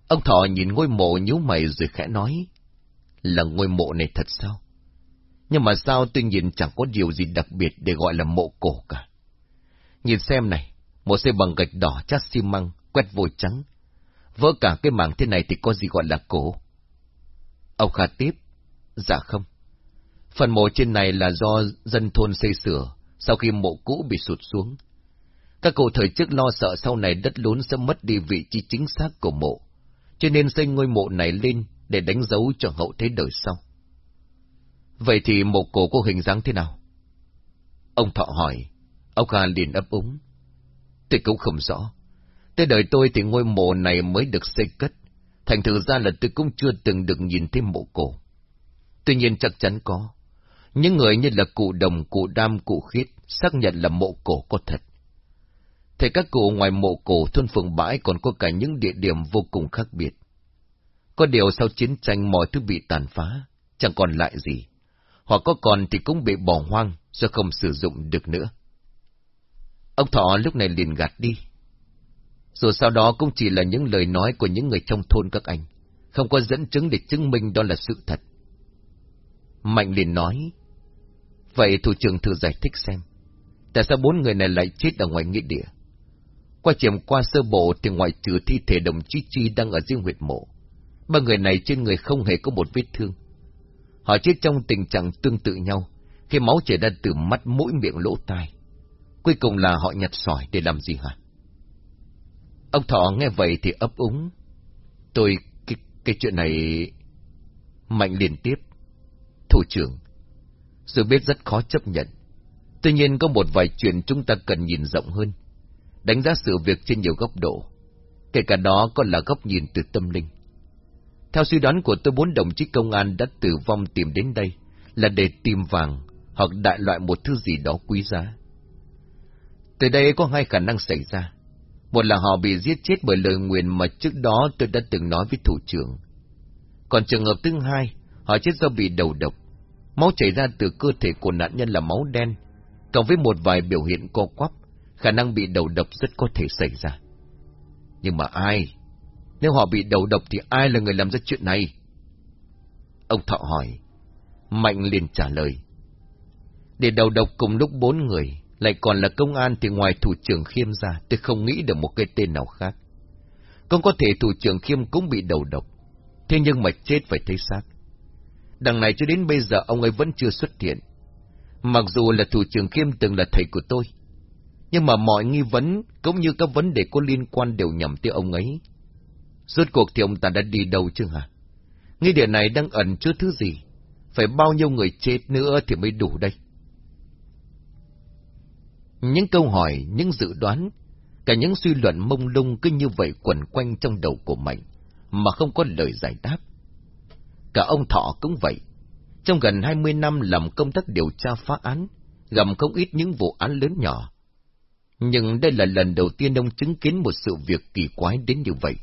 Ông Thọ nhìn ngôi mộ nhíu mày rồi khẽ nói, là ngôi mộ này thật sao? Nhưng mà sao tôi nhìn chẳng có điều gì đặc biệt để gọi là mộ cổ cả. Nhìn xem này, một xây bằng gạch đỏ chát xi măng, quét vôi trắng. Vỡ cả cái mảng thế này thì có gì gọi là cổ? Ông Kha tiếp, dạ không. Phần mộ trên này là do dân thôn xây sửa, sau khi mộ cũ bị sụt xuống. Các cụ thời trước lo sợ sau này đất lún sẽ mất đi vị trí chính xác của mộ, cho nên xây ngôi mộ này lên để đánh dấu cho hậu thế đời sau. Vậy thì mộ cổ có hình dáng thế nào? Ông Thọ hỏi, ông Kha liền ấp úng. Tôi cũng không rõ. Tới đời tôi thì ngôi mộ này mới được xây cất, thành thử ra là tôi cũng chưa từng được nhìn thấy mộ cổ. Tuy nhiên chắc chắn có. Những người như là cụ đồng, cụ đam, cụ khít xác nhận là mộ cổ có thật. Thế các cụ ngoài mộ cổ thôn phường bãi còn có cả những địa điểm vô cùng khác biệt. Có điều sau chiến tranh mọi thứ bị tàn phá, chẳng còn lại gì. Hoặc có còn thì cũng bị bỏ hoang do không sử dụng được nữa. Ông Thọ lúc này liền gạt đi. Rồi sau đó cũng chỉ là những lời nói của những người trong thôn các anh, không có dẫn chứng để chứng minh đó là sự thật. Mạnh liền nói, vậy thủ trưởng thử giải thích xem, tại sao bốn người này lại chết ở ngoài nghĩa địa? Qua kiểm qua sơ bộ thì ngoại trừ thi thể đồng chí Chi đang ở riêng huyệt mộ, ba người này trên người không hề có một vết thương. Họ chết trong tình trạng tương tự nhau, khi máu chảy ra từ mắt mũi miệng lỗ tai. Cuối cùng là họ nhặt sỏi để làm gì hả? Ông Thọ nghe vậy thì ấp úng. Tôi, cái, cái chuyện này... Mạnh liền tiếp. Thủ trưởng, sự biết rất khó chấp nhận. Tuy nhiên có một vài chuyện chúng ta cần nhìn rộng hơn. Đánh giá sự việc trên nhiều góc độ. Kể cả đó còn là góc nhìn từ tâm linh. Theo suy đoán của tôi bốn đồng chí công an đã tử vong tìm đến đây là để tìm vàng hoặc đại loại một thứ gì đó quý giá. Từ đây có hai khả năng xảy ra. Một là họ bị giết chết bởi lời nguyền mà trước đó tôi đã từng nói với thủ trưởng. Còn trường hợp thứ hai, họ chết do bị đầu độc. Máu chảy ra từ cơ thể của nạn nhân là máu đen, cộng với một vài biểu hiện co quắp, khả năng bị đầu độc rất có thể xảy ra. Nhưng mà ai? Nếu họ bị đầu độc thì ai là người làm ra chuyện này? Ông Thọ hỏi. Mạnh liền trả lời. Để đầu độc cùng lúc bốn người, lại còn là công an thì ngoài thủ trưởng khiêm ra, tôi không nghĩ được một cái tên nào khác. Cũng có thể thủ trưởng khiêm cũng bị đầu độc, thế nhưng mà chết phải thấy xác. Đằng này cho đến bây giờ ông ấy vẫn chưa xuất hiện. Mặc dù là thủ trưởng khiêm từng là thầy của tôi, nhưng mà mọi nghi vấn cũng như các vấn đề có liên quan đều nhằm tới ông ấy. Rốt cuộc thì ông ta đã đi đâu chứ hả? Nghi địa này đang ẩn chứa thứ gì? Phải bao nhiêu người chết nữa thì mới đủ đây? Những câu hỏi, những dự đoán, cả những suy luận mông lung cứ như vậy quẩn quanh trong đầu của mình, mà không có lời giải đáp. Cả ông Thọ cũng vậy. Trong gần 20 năm làm công tác điều tra phá án, gặp không ít những vụ án lớn nhỏ. Nhưng đây là lần đầu tiên ông chứng kiến một sự việc kỳ quái đến như vậy.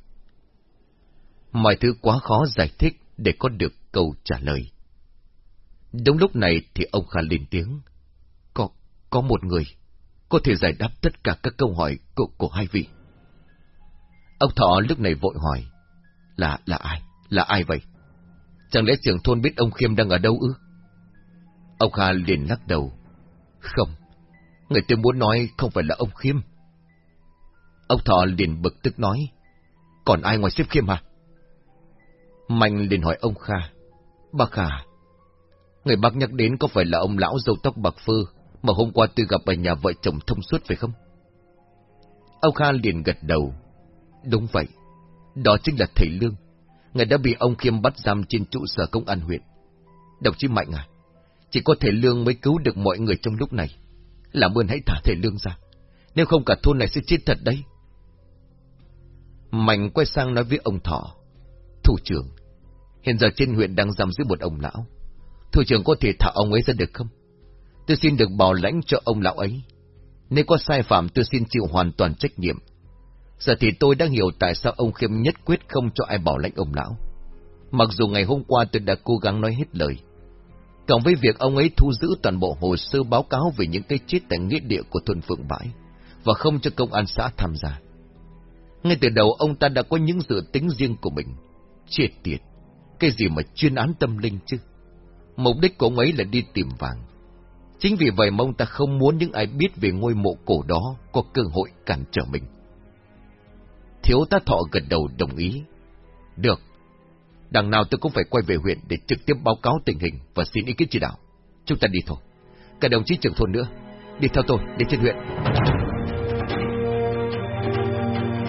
Mọi thứ quá khó giải thích để có được câu trả lời. Đúng lúc này thì ông Kha lên tiếng. Có, có một người có thể giải đáp tất cả các câu hỏi của, của hai vị. Ông Thọ lúc này vội hỏi. Là, là ai? Là ai vậy? Chẳng lẽ trưởng thôn biết ông Khiêm đang ở đâu ư? Ông Kha liền lắc đầu. Không, người tôi muốn nói không phải là ông Khiêm. Ông Thọ liền bực tức nói. Còn ai ngoài xếp Khiêm hả? Mạnh liền hỏi ông Kha. Bác Kha, người bác nhắc đến có phải là ông lão dâu tóc bạc phơ mà hôm qua tôi gặp ở nhà vợ chồng thông suốt phải không? Ông Kha liền gật đầu. Đúng vậy, đó chính là thầy Lương. Ngài đã bị ông Khiêm bắt giam trên trụ sở công an huyện. Đồng chí Mạnh à, chỉ có thầy Lương mới cứu được mọi người trong lúc này. Làm ơn hãy thả thầy Lương ra, nếu không cả thôn này sẽ chết thật đấy. Mạnh quay sang nói với ông Thọ. Thủ trưởng, hiện giờ trên huyện đang giam giữ một ông lão. Thủ trưởng có thể thả ông ấy ra được không? Tôi xin được bảo lãnh cho ông lão ấy. Nếu có sai phạm tôi xin chịu hoàn toàn trách nhiệm. Giờ thì tôi đã hiểu tại sao ông Khiêm nhất quyết không cho ai bảo lãnh ông lão. Mặc dù ngày hôm qua tôi đã cố gắng nói hết lời. Cộng với việc ông ấy thu giữ toàn bộ hồ sơ báo cáo về những cái chết tại nghĩa địa của thôn Phượng Bãi, và không cho công an xã tham gia. Ngay từ đầu ông ta đã có những dự tính riêng của mình. Chết tiệt, cái gì mà chuyên án tâm linh chứ? Mục đích của ông ấy là đi tìm vàng. Chính vì vậy mà ông ta không muốn những ai biết về ngôi mộ cổ đó có cơ hội cản trở mình. Thiếu tá thọ gật đầu đồng ý. Được. Đằng nào tôi cũng phải quay về huyện để trực tiếp báo cáo tình hình và xin ý kiến chỉ đạo. Chúng ta đi thôi. Cả đồng chí trưởng thôn nữa. Đi theo tôi, đến trên huyện.